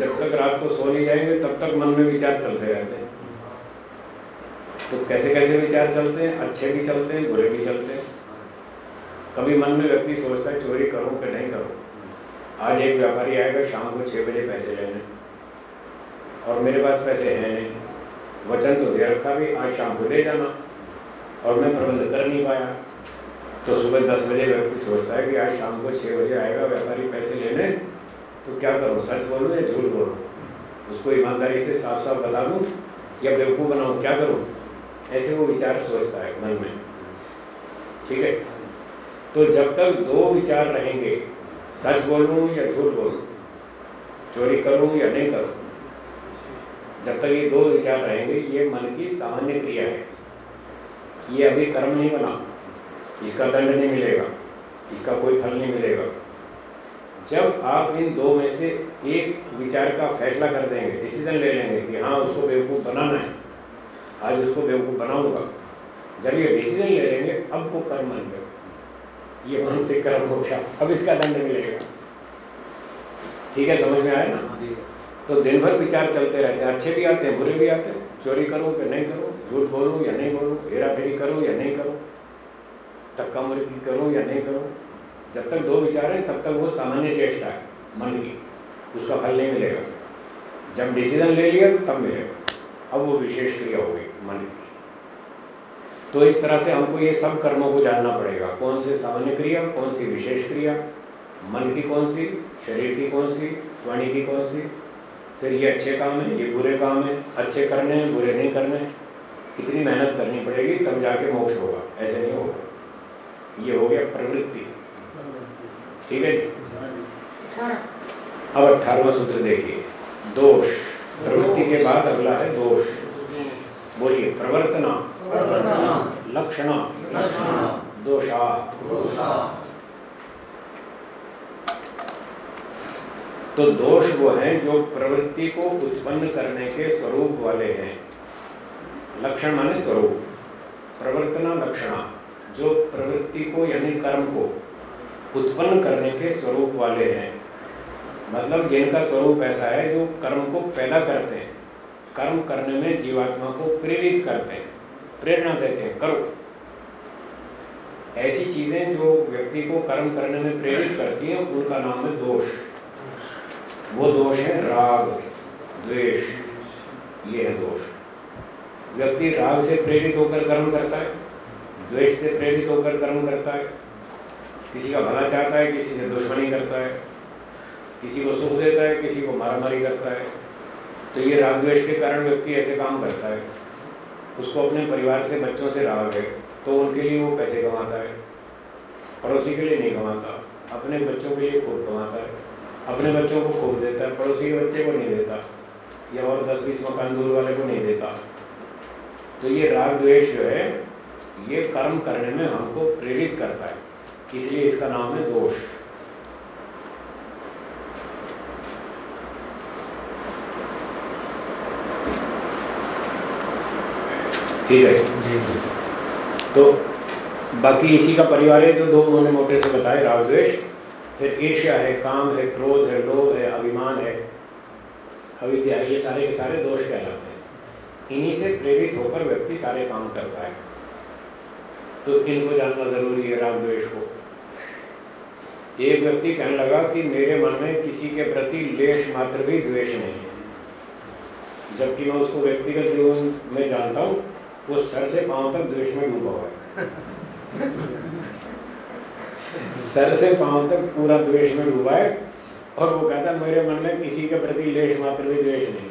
जब तक रात को सो नहीं जाएँगे, तब तक मन में विचार चलते रहते हैं। तो कैसे कैसे विचार चलते हैं? अच्छे भी चलते हैं, बुरे भी चलते हैं। कभी मन में व्यक्ति सोचता है, चोरी करूँ कि नहीं करूँ? आज एक व्यापारी आएगा शाम को छः बजे पैसे लेने। और मेरे पास पैसे हैं नहीं। वचन तो दे रखा भी, आज शाम को ले जाना। और मैं प्रबंध कर नहीं पाया। तो सुबह दस बजे व्यक्ति सोचता है कि आज शाम को छः बजे आएगा व्यापारी पैसे लेने। तो क्या करो? सच बोलूँ या झूठ बोलो? उसको ईमानदारी से साफ़ साफ़ बता दूँ या बेवकूफ़ बनाऊँ? क्या करूँ? ऐसे वो विचार सोचता है मन में। ठीक है? तो जब तक दो विचार रहेंगे, सच बोलूँ या झूठ बोलूँ, चोरी करूँ या नहीं करूँ, जब तक ये दो विचार रहेंगे, ये मन की सामान्य क्रिया है। ये अभी कर्म नहीं बना, इसका दंड नहीं मिलेगा, इसका कोई फल नहीं मिलेगा। जब आप इन दो में से एक विचार का फैसला कर देंगे डिसीज़न ले लेंगे कि हाँ उसको बेवकूफ़ बनाना है आज उसको बेवकूफ़ बनाऊँगा। जब ये डिसीज़न ले लेंगे अब वो कर्म बन गया ये मन से कर्म हो गया अब इसका दंड मिलेगा। ठीक है समझ में आया ना? तो दिन भर विचार चलते रहते हैं। अच्छे भी आते हैं बुरे भी आते हैं। चोरी करो कि नहीं करो झूठ बोलूँ या नहीं बोलूँ हेरा फेरी करो या नहीं करो धक्का मुर्गी करो या नहीं करूँ। जब तक दो विचार हैं, तब तक वो सामान्य चेष्टा है, मन की। उसका फल नहीं मिलेगा। जब डिसीज़न ले लिया, तब मिलेगा। अब वो विशेष क्रिया होगी मन की। तो इस तरह से हमको ये सब कर्मों को जानना पड़ेगा। कौन सी सामान्य क्रिया, कौन सी विशेष क्रिया? मन की कौन सी, शरीर की कौन सी, वाणी की कौन सी? फिर ये अच्छे काम है, ये बुरे काम है, अच्छे करने हैं, बुरे नहीं करने। कितनी मेहनत करनी पड़ेगी, तब जाके मोक्ष होगा। ऐसे नहीं होगा। ये हो गया प्रवृत्ति। ठीक है अब अठारहवा सूत्र देखिए। दोष। प्रवृत्ति के बाद अगला है दोष। बोलिए प्रवर्तना। लक्षण। दोषा। तो दोष वो हैं जो प्रवृत्ति को उत्पन्न करने के स्वरूप वाले हैं। लक्षण माने स्वरूप। प्रवर्तना लक्षणा जो प्रवृत्ति को यानी कर्म को उत्पन्न करने के स्वरूप वाले हैं। मतलब जिनका स्वरूप ऐसा है जो कर्म को पैदा करते हैं, कर्म करने में जीवात्मा को प्रेरित करते हैं, प्रेरणा देते हैं, करो। ऐसी चीज़ें जो व्यक्ति को कर्म करने में प्रेरित करती हैं, उनका नाम है दोष। वो दोष है राग, द्वेष। ये है दोष। व्यक्ति राग से प्रेरित होकर कर्म करता है, द्वेष से प्रेरित होकर कर्म करता है। किसी का भला चाहता है, किसी से दुश्मनी करता है, किसी को सुख देता है, किसी को मारामारी करता है। तो ये राग के कारण व्यक्ति ऐसे काम करता है। उसको अपने परिवार से, बच्चों से राग है तो उनके लिए वो पैसे कमाता है। पड़ोसी के लिए नहीं कमाता, अपने बच्चों के लिए खूब कमाता है। अपने बच्चों को खूब देता है, पड़ोसी के बच्चे को नहीं देता, या और दस बीस मकान दूर वाले को नहीं देता। तो ये राग द्वेष जो है, ये कर्म करने में हमको प्रेरित करता है। इसलिए इसका नाम है दोष? ठीक है? तो बाकी इसी का परिवार है जो दो उन्होंने मोटे से बताए राग द्वेष फिर ईर्ष्या है काम है क्रोध है लोभ है अभिमान है। अविद्या है ये सारे के सारे दोष कहलाते हैं। इन्हीं से प्रेरित होकर व्यक्ति सारे काम करता है। तो इनको जानना ज़रूरी है राग द्वेष को। एक व्यक्ति कहने लगा कि मेरे मन में किसी के प्रति लेश मात्र भी द्वेष नहीं है। जबकि मैं उसको व्यक्तिगत जीवन में जानता हूँ, वो सर से पाँव तक द्वेष में डूबा हुआ है। <laughs> सर से पाँव तक पूरा द्वेष में डूबा है और वो कहता है मेरे मन में किसी के प्रति लेश मात्र भी द्वेष नहीं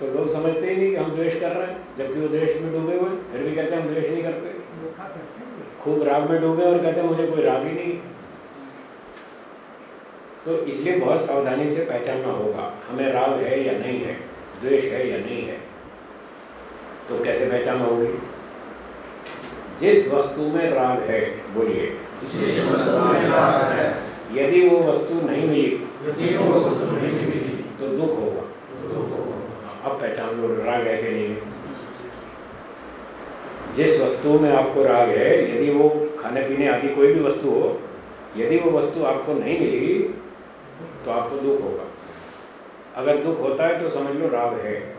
तो लोग समझते ही नहीं कि हम द्वेष कर रहे हैं। जबकि वो द्वेष में डूबे हुए फिर भी कहते हैं हम द्वेष नहीं करते। खूब राग में डूबे और कहते मुझे कोई राग ही नहीं। तो इसलिए बहुत सावधानी से पहचानना होगा हमें राग है या नहीं है द्वेष है या नहीं है तो कैसे पहचान होगी? जिस वस्तु में राग है बोलिए। यदि वो वस्तु नहीं मिली तो दुख होगा। अब पहचान लो राग है कि नहीं। जिस वस्तु में आपको राग है, यदि वो खाने पीने आदि कोई भी वस्तु हो, यदि वो वस्तु आपको नहीं मिली तो आपको दुख होगा। अगर दुख होता है तो समझ लो राग है।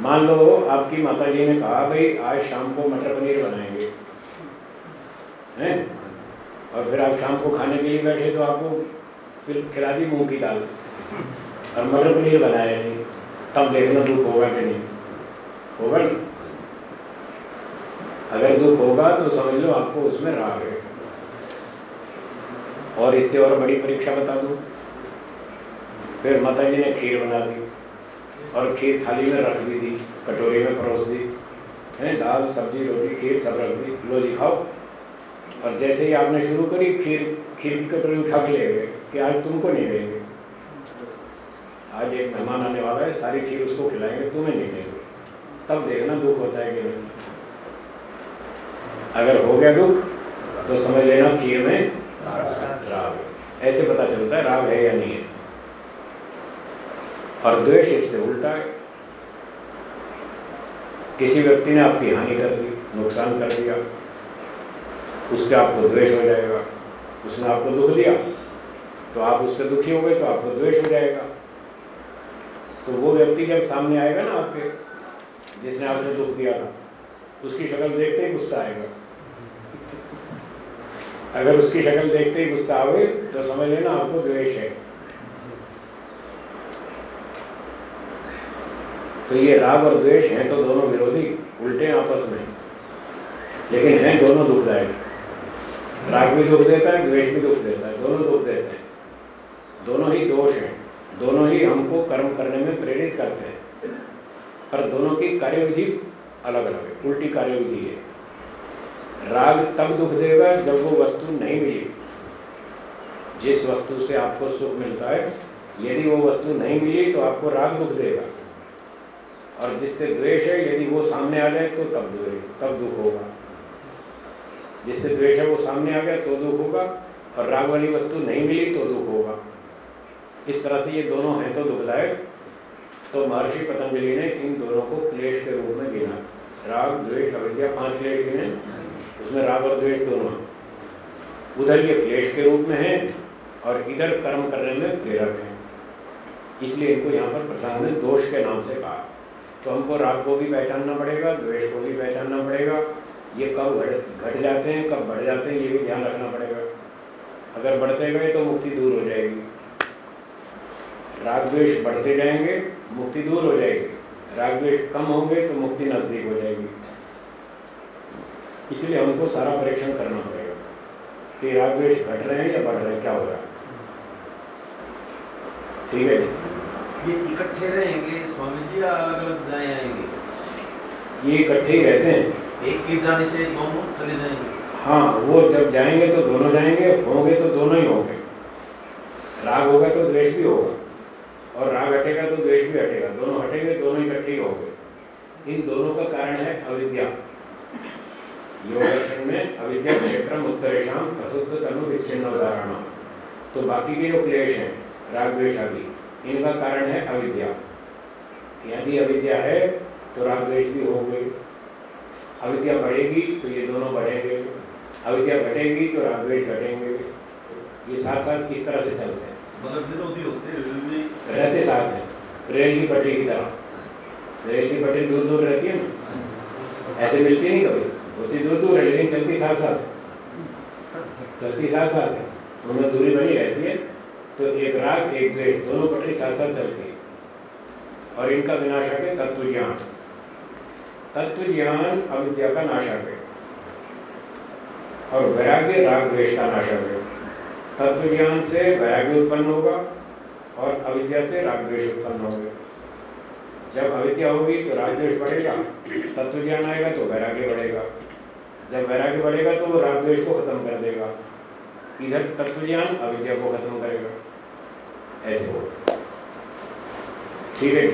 मान लो आपकी माता जी ने कहा, भाई, आज शाम को मटर पनीर बनाएँगे। हैं? और फिर आप शाम को खाने के लिए बैठे तो आपको फिर खिला दी मूंग की दाल। और मटर पनीर बनाया नहीं। तब देखना दुख होगा कि नहीं। होगा नहीं अगर दुख होगा तो समझ लो आपको उसमें राग है। और इससे और बड़ी परीक्षा बता दूँ। फिर माता जी ने खीर बना दी और खीर थाली में रख दी दी, कटोरी में परोस दी, है, दाल, सब्ज़ी, रोटी, खीर सब रख दी, लो जी खाओ। और जैसे ही आपने शुरू करी, खीर खीर की कटोरी उठा के ले गए कि आज तुमको नहीं देंगे। आज एक मेहमान आने वाला है, सारी खीर उसको खिलाएँगे, तुम्हें नहीं देंगे। तब देखना दुख होता है कि नहीं अगर हो गया दुख तो समझ लेना खीर में राग। ऐसे पता चलता है राग है या नहीं है। और द्वेष इससे उल्टा है। किसी व्यक्ति ने आपकी हानि कर दी, नुकसान कर दिया, उससे आपको द्वेष हो जाएगा। उसने आपको दुख दिया तो आप उससे दुखी हो गए तो आपको द्वेष हो जाएगा। तो वो व्यक्ति जब सामने आएगा ना आपके जिसने आपको दुख दिया था। उसकी शक्ल देखते ही गुस्सा आएगा। अगर उसकी शक्ल देखते ही गुस्सा आवे तो समझ लेना आपको द्वेष है। तो ये राग और द्वेष हैं तो दोनों विरोधी, उल्टे आपस में। लेकिन हैं दोनों दुखदायक। राग भी दुख देता है, द्वेष भी दुख देता है, दोनों दुख देते हैं। दोनों ही दोष हैं। दोनों ही हमको कर्म करने में प्रेरित करते हैं। पर दोनों की कार्यविधि अलग अलग है, उल्टी कार्यविधि है। राग तब दुख देगा जब वो वस्तु नहीं मिली। जिस वस्तु से आपको सुख मिलता है, यदि वो वस्तु नहीं मिली तो आपको राग दुख देगा। और जिससे द्वेष है, यदि वो सामने आ जाए तो तब द्वेष तब दुख होगा। जिससे द्वेष है, वो सामने आ गया तो दुख होगा, और राग वाली वस्तु नहीं मिली तो दुख होगा। इस तरह से ये दोनों हैं तो दुखदायक। तो महर्षि पतंजलि ने इन दोनों को क्लेश के रूप में गिना। राग, द्वेष, अविद्या पाँच क्लेश गिने उसमें राग और द्वेष दोनों उधर ये क्लेश के रूप में है और इधर कर्म करने में प्रेरक है। इसलिए इनको यहाँ पर प्रसाद ने दोष के नाम से कहा। तो हमको राग को भी पहचानना पड़ेगा, द्वेष को भी पहचानना पड़ेगा। ये कब घट घट जाते हैं, कब बढ़ जाते हैं, ये भी ध्यान रखना पड़ेगा। अगर बढ़ते गए तो मुक्ति दूर हो जाएगी। राग द्वेष बढ़ते जाएँगे मुक्ति दूर हो जाएगी। राग द्वेष कम होंगे तो मुक्ति नज़दीक हो जाएगी। इसलिए हमको सारा परीक्षण करना पड़ेगा कि राग द्वेष घट रहे हैं या बढ़ रहे हैं क्या हो रहा है। ठीक है ये इकट्ठे रहेंगे स्वामी जी या अलग अलग जाए आएँगे। ये इकट्ठे ही रहते हैं। एक की जाने से दोनों चले जाएँगे। हाँ वो जब जाएँगे तो दोनों जाएँगे होंगे तो दोनों ही होंगे। राग होगा तो द्वेष भी होगा। और राग हटेगा तो द्वेष भी हटेगा। दोनों हटेंगे, दोनों इकट्ठे ही होंगे। इन दोनों का कारण है अविद्या। योग दर्शन में अविद्या क्षेत्र उत्तरेशम प्रसुद्ध तनु विच्छिन्न उदाहरण तो बाकी के जो क्लेश हैं, राग द्वेष आदि, इनका कारण है अविद्या। यदि अविद्या है तो राग द्वेष भी होंगे। अविद्या बढ़ेगी तो ये दोनों बढ़ेंगे। अविद्या घटेगी तो राग घटेंगे। ये साथ साथ किस तरह से चलते हैं। मतलब रहते साथ हैं रेल की पटरी की तरह। रेल की पटरी दूर दूर रहती है ना? ऐसे मिलती नहीं कभी। होती दूर दूर है, लेकिन चलती साथ साथ चलती साथ साथ है। उनमें दूरी बनी रहती है। तो एक राग, एक द्वेष, दोनों पटरी साथ साथ चलती है। और इनका विनाशक है तत्व ज्ञान तत्व ज्ञान अविद्या का नाशक है और वैराग्य, राग, द्वेष का नाशक है तत्व ज्ञान से वैराग्य उत्पन्न होगा और अविद्या से राग द्वेष उत्पन्न होगा। जब अविद्या होगी तो राग द्वेष बढ़ेगा तत्व ज्ञान आएगा तो वैराग्य बढ़ेगा। जब वैराग्य बढ़ेगा तो वो राग द्वेष को खत्म कर देगा। इधर तत्व ज्ञान अविद्या को खत्म करेगा। ऐसे हो। ठीक है?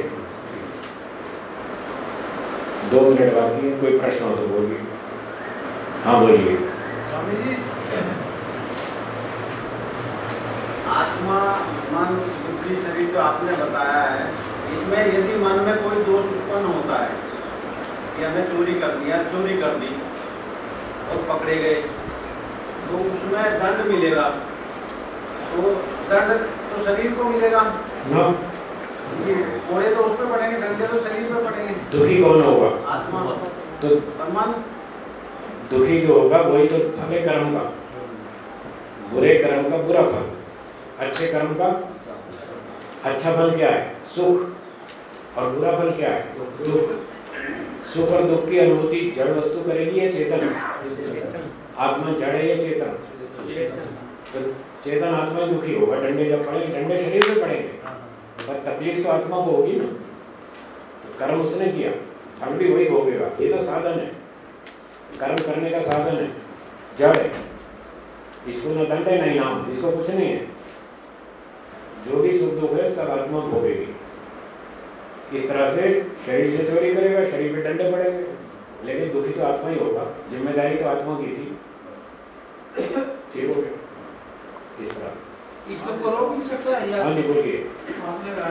दो मिनट बाकी कोई प्रश्न हो तो बोलिए। हाँ बोलिए स्वामी जी आत्मा मन बुद्धि शरीर जो आपने बताया है। इसमें यदि मन में कोई दोष उत्पन्न होता है कि हमें चोरी कर दिया चोरी कर दी और पकड़े गए तो उसमें दंड मिलेगा। तो दंड तो शरीर को मिलेगा। ये कोड़े तो उस पर पड़ेंगे डंडे तो शरीर पे पड़ेंगे। दुखी कौन होगा? आत्मा। तो मन दुखी जो होगा वही तो फल कर्म का। बुरे कर्म का बुरा फल। अच्छे कर्म का अच्छा फल क्या है? सुख। और बुरा फल क्या है? दुख। सुख और दुख की अनुभूति जड़ वस्तु करेगी या चेतन? आत्मा जड़ है या चेतन? तो चेतन आत्मा दुखी होगा। डंडे जब पड़ेंगे, डंडे शरीर में पड़ेंगे। पर तकलीफ़ तो आत्मा को होगी ना। तो कर्म उसने किया। फल भी वही भोगेगा ये तो साधन है। कर्म करने का साधन है। जड़ है। इसको न दंड है, न इनाम इसको कुछ नहीं है। जो भी सुख दुख है सब आत्मा भोगेगी। इस तरह से शरीर से चोरी करेगा शरीर पे डंडे पड़ेंगे। लेकिन दुखी तो आत्मा ही होगा। ज़िम्मेदारी तो आत्मा की थी। ठीक हो गया। इस तरह से। इसको तो रोक नहीं सकता है या हाँ जी बोलिए। आपने कहा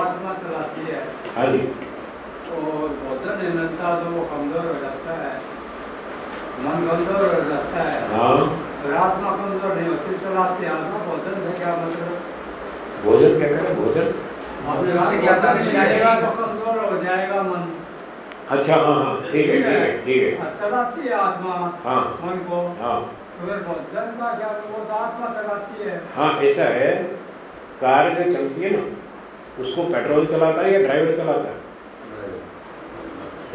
आत्मा चलाती है। हाँ जी। और भोजन हिंसा जो कमज़ोर हो जाता है। मन कमज़ोर हो जाता है। हाँ। फिर आत्मा कमज़ोर नहीं होती चलाती है आत्मा भोजन क्या मतलब भोजन क्या करें? भोजन? तो कमज़ोर हो जाएगा मन। अच्छा हाँ हाँ ठीक है ठीक है ठीक है। हाँ, चलाती है आत्मा हाँ। मन को। हाँ। तो भोजन का क्या वो आत्मा चलाती है। हाँ ऐसा है कार जो चलती है ना उसको पेट्रोल चलाता है या ड्राइवर चलाता है?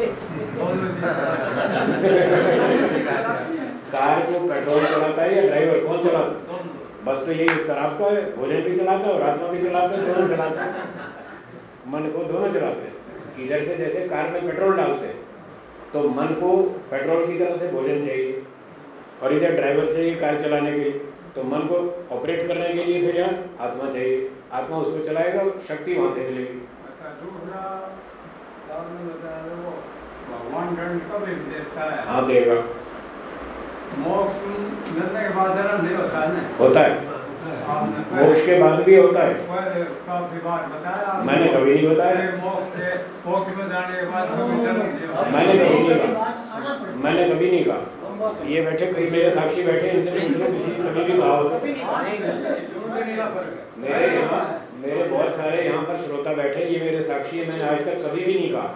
<laughs> <laughs> है। कार को पेट्रोल चलाता है या ड्राइवर कौन चलाता है? बस तो यही उत्तर आपका है भोजन भी चलाता है और आत्मा भी चलाता है दोनों चलाता है। मन को दोनों चलाते हैं। इधर से जैसे कार में पेट्रोल डालते हैं तो मन को पेट्रोल की तरह से भोजन चाहिए। और इधर ड्राइवर चाहिए कार चलाने के लिए तो मन को ऑपरेट करने के लिए फिर यहाँ आत्मा चाहिए। आत्मा उसको चलाएगा शक्ति वहाँ से मिलेगी। अच्छा हाँ देगा। मोक्ष मिलने के बाद जन्म नहीं होता है होता है। मोक्ष के बाद भी होता है। काफ़ी बार बताया मैंने कभी नहीं बताया। मोक्ष से मोक्ष में जाने के बाद कभी जन्म नहीं मैंने कभी नहीं कहा। मैंने कभी नहीं कहा। ये बैठे कई मेरे साक्षी बैठे इनसे पूछ लो किसी ने कभी भी कहा हो मेरे यहाँ मेरे बहुत सारे यहाँ पर श्रोता बैठे ये मेरे साक्षी है। मैंने आज तक कभी भी नहीं कहा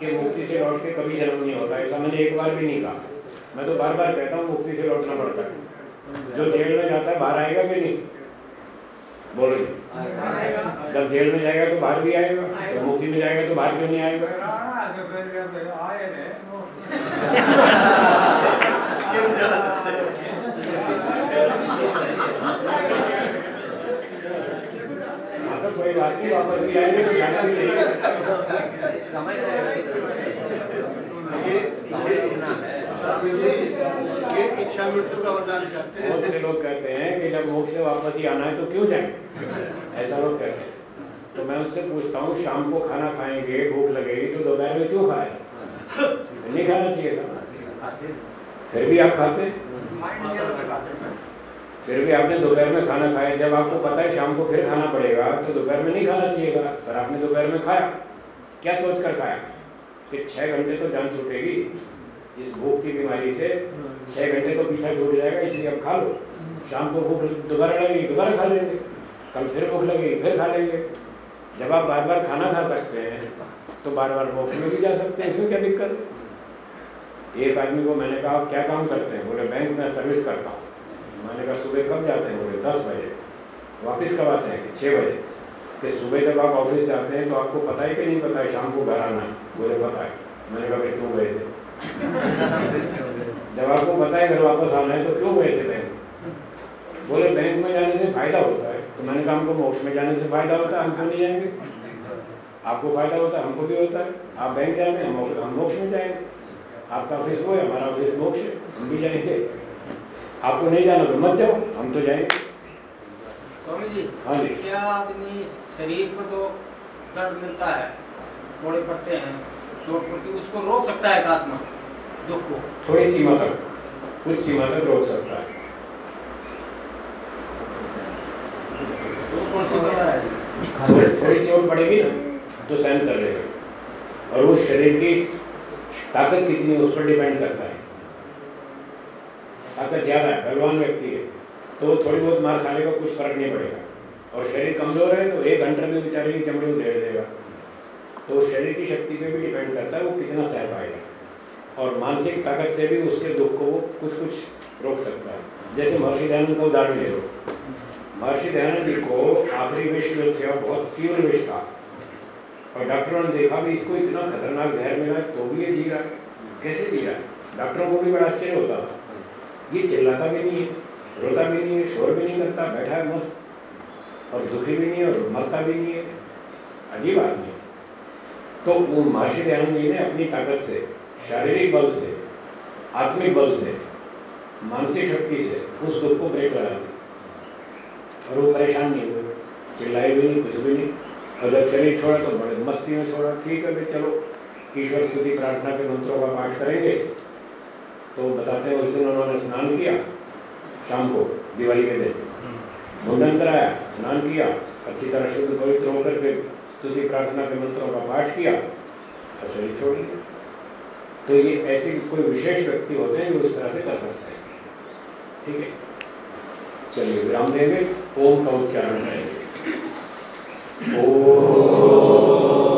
कि मुक्ति से लौट के कभी जन्म नहीं होता। ऐसा मैंने एक बार भी नहीं कहा। मैं तो बार बार कहता हूँ मुक्ति से लौटना पड़ता है। जो जेल में जाता है बाहर आएगा कि नहीं? बोलो जी। जब जेल में जाएगा तो बाहर भी आएगा तो मुक्ति में जाएगा तो बाहर क्यों नहीं आएगा? हाँ तो कोई बात नहीं वापस भी आएँगे तो जाना भी चाहिए। समय है इच्छा मृत्यु का वरदान चाहते बहुत से लोग कहते हैं कि जब मोक्ष से वापस ही आना है तो क्यों जाए? ऐसा लोग कहते हैं। तो मैं उनसे पूछता हूँ, शाम को खाना खाएँगे, भूख लगेगी तो दोपहर में क्यों खाए? नहीं खाना चाहिए था। फिर भी आप खाते? फिर भी आपने दोपहर में खाना खाया। जब आपको पता है शाम को फिर खाना पड़ेगा तो दोपहर में नहीं खाना चाहिए था। पर आपने दोपहर में खाया। क्या सोच कर खाया? कि छः घंटे तो जान छूटेगी। इस भूख की बीमारी से छः घंटे तो पीछा छूट जाएगा इसलिए अब खा लो। शाम को भूख दोबारा लगेगी दोबारा खा लेंगे। कल फिर भूख लगेगी फिर खा लेंगे। जब आप बार बार खाना खा सकते हैं तो बार बार मोक्ष में भी जा सकते हैं। इसमें क्या दिक्कत? है एक आदमी को मैंने कहा आप क्या काम करते हैं? बोले बैंक में सर्विस करता हूँ। मैंने कहा सुबह कब जाते हैं? बोले दस बजे। वापस कब आते हैं? छः बजे। कि सुबह जब आप ऑफ़िस जाते हैं तो आपको पता है कि नहीं पता है? शाम को घर आना है। बोले पता है। मैंने कहा फिर क्यों गए थे? जब आपको पता है घर वापस आना है तो क्यों गए थे बैंक? बोले बैंक में जाने से फ़ायदा होता है। तो मैंने कहा हमको मोक्ष में जाने से फ़ायदा होता है हम क्यों नहीं जाएँगे? आपको फ़ायदा होता है हमको भी होता है। आप बैंक जा रहे हैं हम मोक्ष में जाएँगे। आपका ऑफ़िस वो है हमारा ऑफ़िस मोक्ष है हम भी जाएँगे। आपको नहीं जाना तो मत जाओ हम तो जाएँगे। स्वामी जी हाँ जी। क्या आदमी शरीर पर तो दर्द मिलता है फोड़े पड़ते हैं चोट पड़ती उसको रोक सकता है आत्मा दुख को। थोड़ी सीमा तक कुछ सीमा तक रोक सकता है। है। थोड़ी थोड़ी चोट पड़ेगी ना तो सहन कर लेगा। और वो शरीर की ताकत कितनी उस पर डिपेंड करता है। ताकत ज़्यादा है बलवान व्यक्ति है तो थोड़ी बहुत मार खाने का कुछ फ़र्क नहीं पड़ेगा। और शरीर कमज़ोर है तो एक घंटे में बेचारे की चमड़ी उधेड़ देगा। तो शरीर की शक्ति पे भी डिपेंड करता है, वो कितना सह पाएगा। और मानसिक ताकत से भी उसके दुख को वो कुछ कुछ रोक सकता है। जैसे महर्षि दयानंद का उदाहरण ले लो। महर्षि दयानंद जी को आखिरी विष जो था बहुत तीव्र विष था। और डॉक्टरों ने देखा भी इसको इतना खतरनाक जहर मिला तो भी ये जी रहा है। कैसे जी रहा है? डॉक्टरों को भी बड़ा आश्चर्य होता था। ये चिल्लाता भी नहीं है, रोता भी नहीं है, शोर भी नहीं करता, बैठा है मस्त। और दुखी भी नहीं है और मरता भी नहीं है। अजीब आदमी तो वो महर्षि दयानंद जी ने अपनी ताकत से शारीरिक बल से आत्मिक बल से मानसिक शक्ति से उस दुख को ब्रेक लगा दिया और वो परेशान नहीं हुए चिल्लाए भी नहीं कुछ भी नहीं। और जब शरीर छोड़ा तो बड़े मस्ती में छोड़ा ठीक है भाई चलो ईश्वर स्तुति प्रार्थना के मंत्रों का पाठ करेंगे। तो बताते हैं उस दिन उन्होंने स्नान किया शाम को दिवाली के दिन। मुंडन कराया स्नान किया अच्छी तरह शुद्ध पवित्र होकर के स्तुति प्रार्थना के मंत्रों का पाठ किया तो शरीर छोड़ लिया तो ये ऐसे कोई विशेष व्यक्ति होते हैं जो उस तरह से कर सकते हैं। ठीक है? चलिए, विराम देंगे। ओम का उच्चारण करेंगे सर्वेभ्यो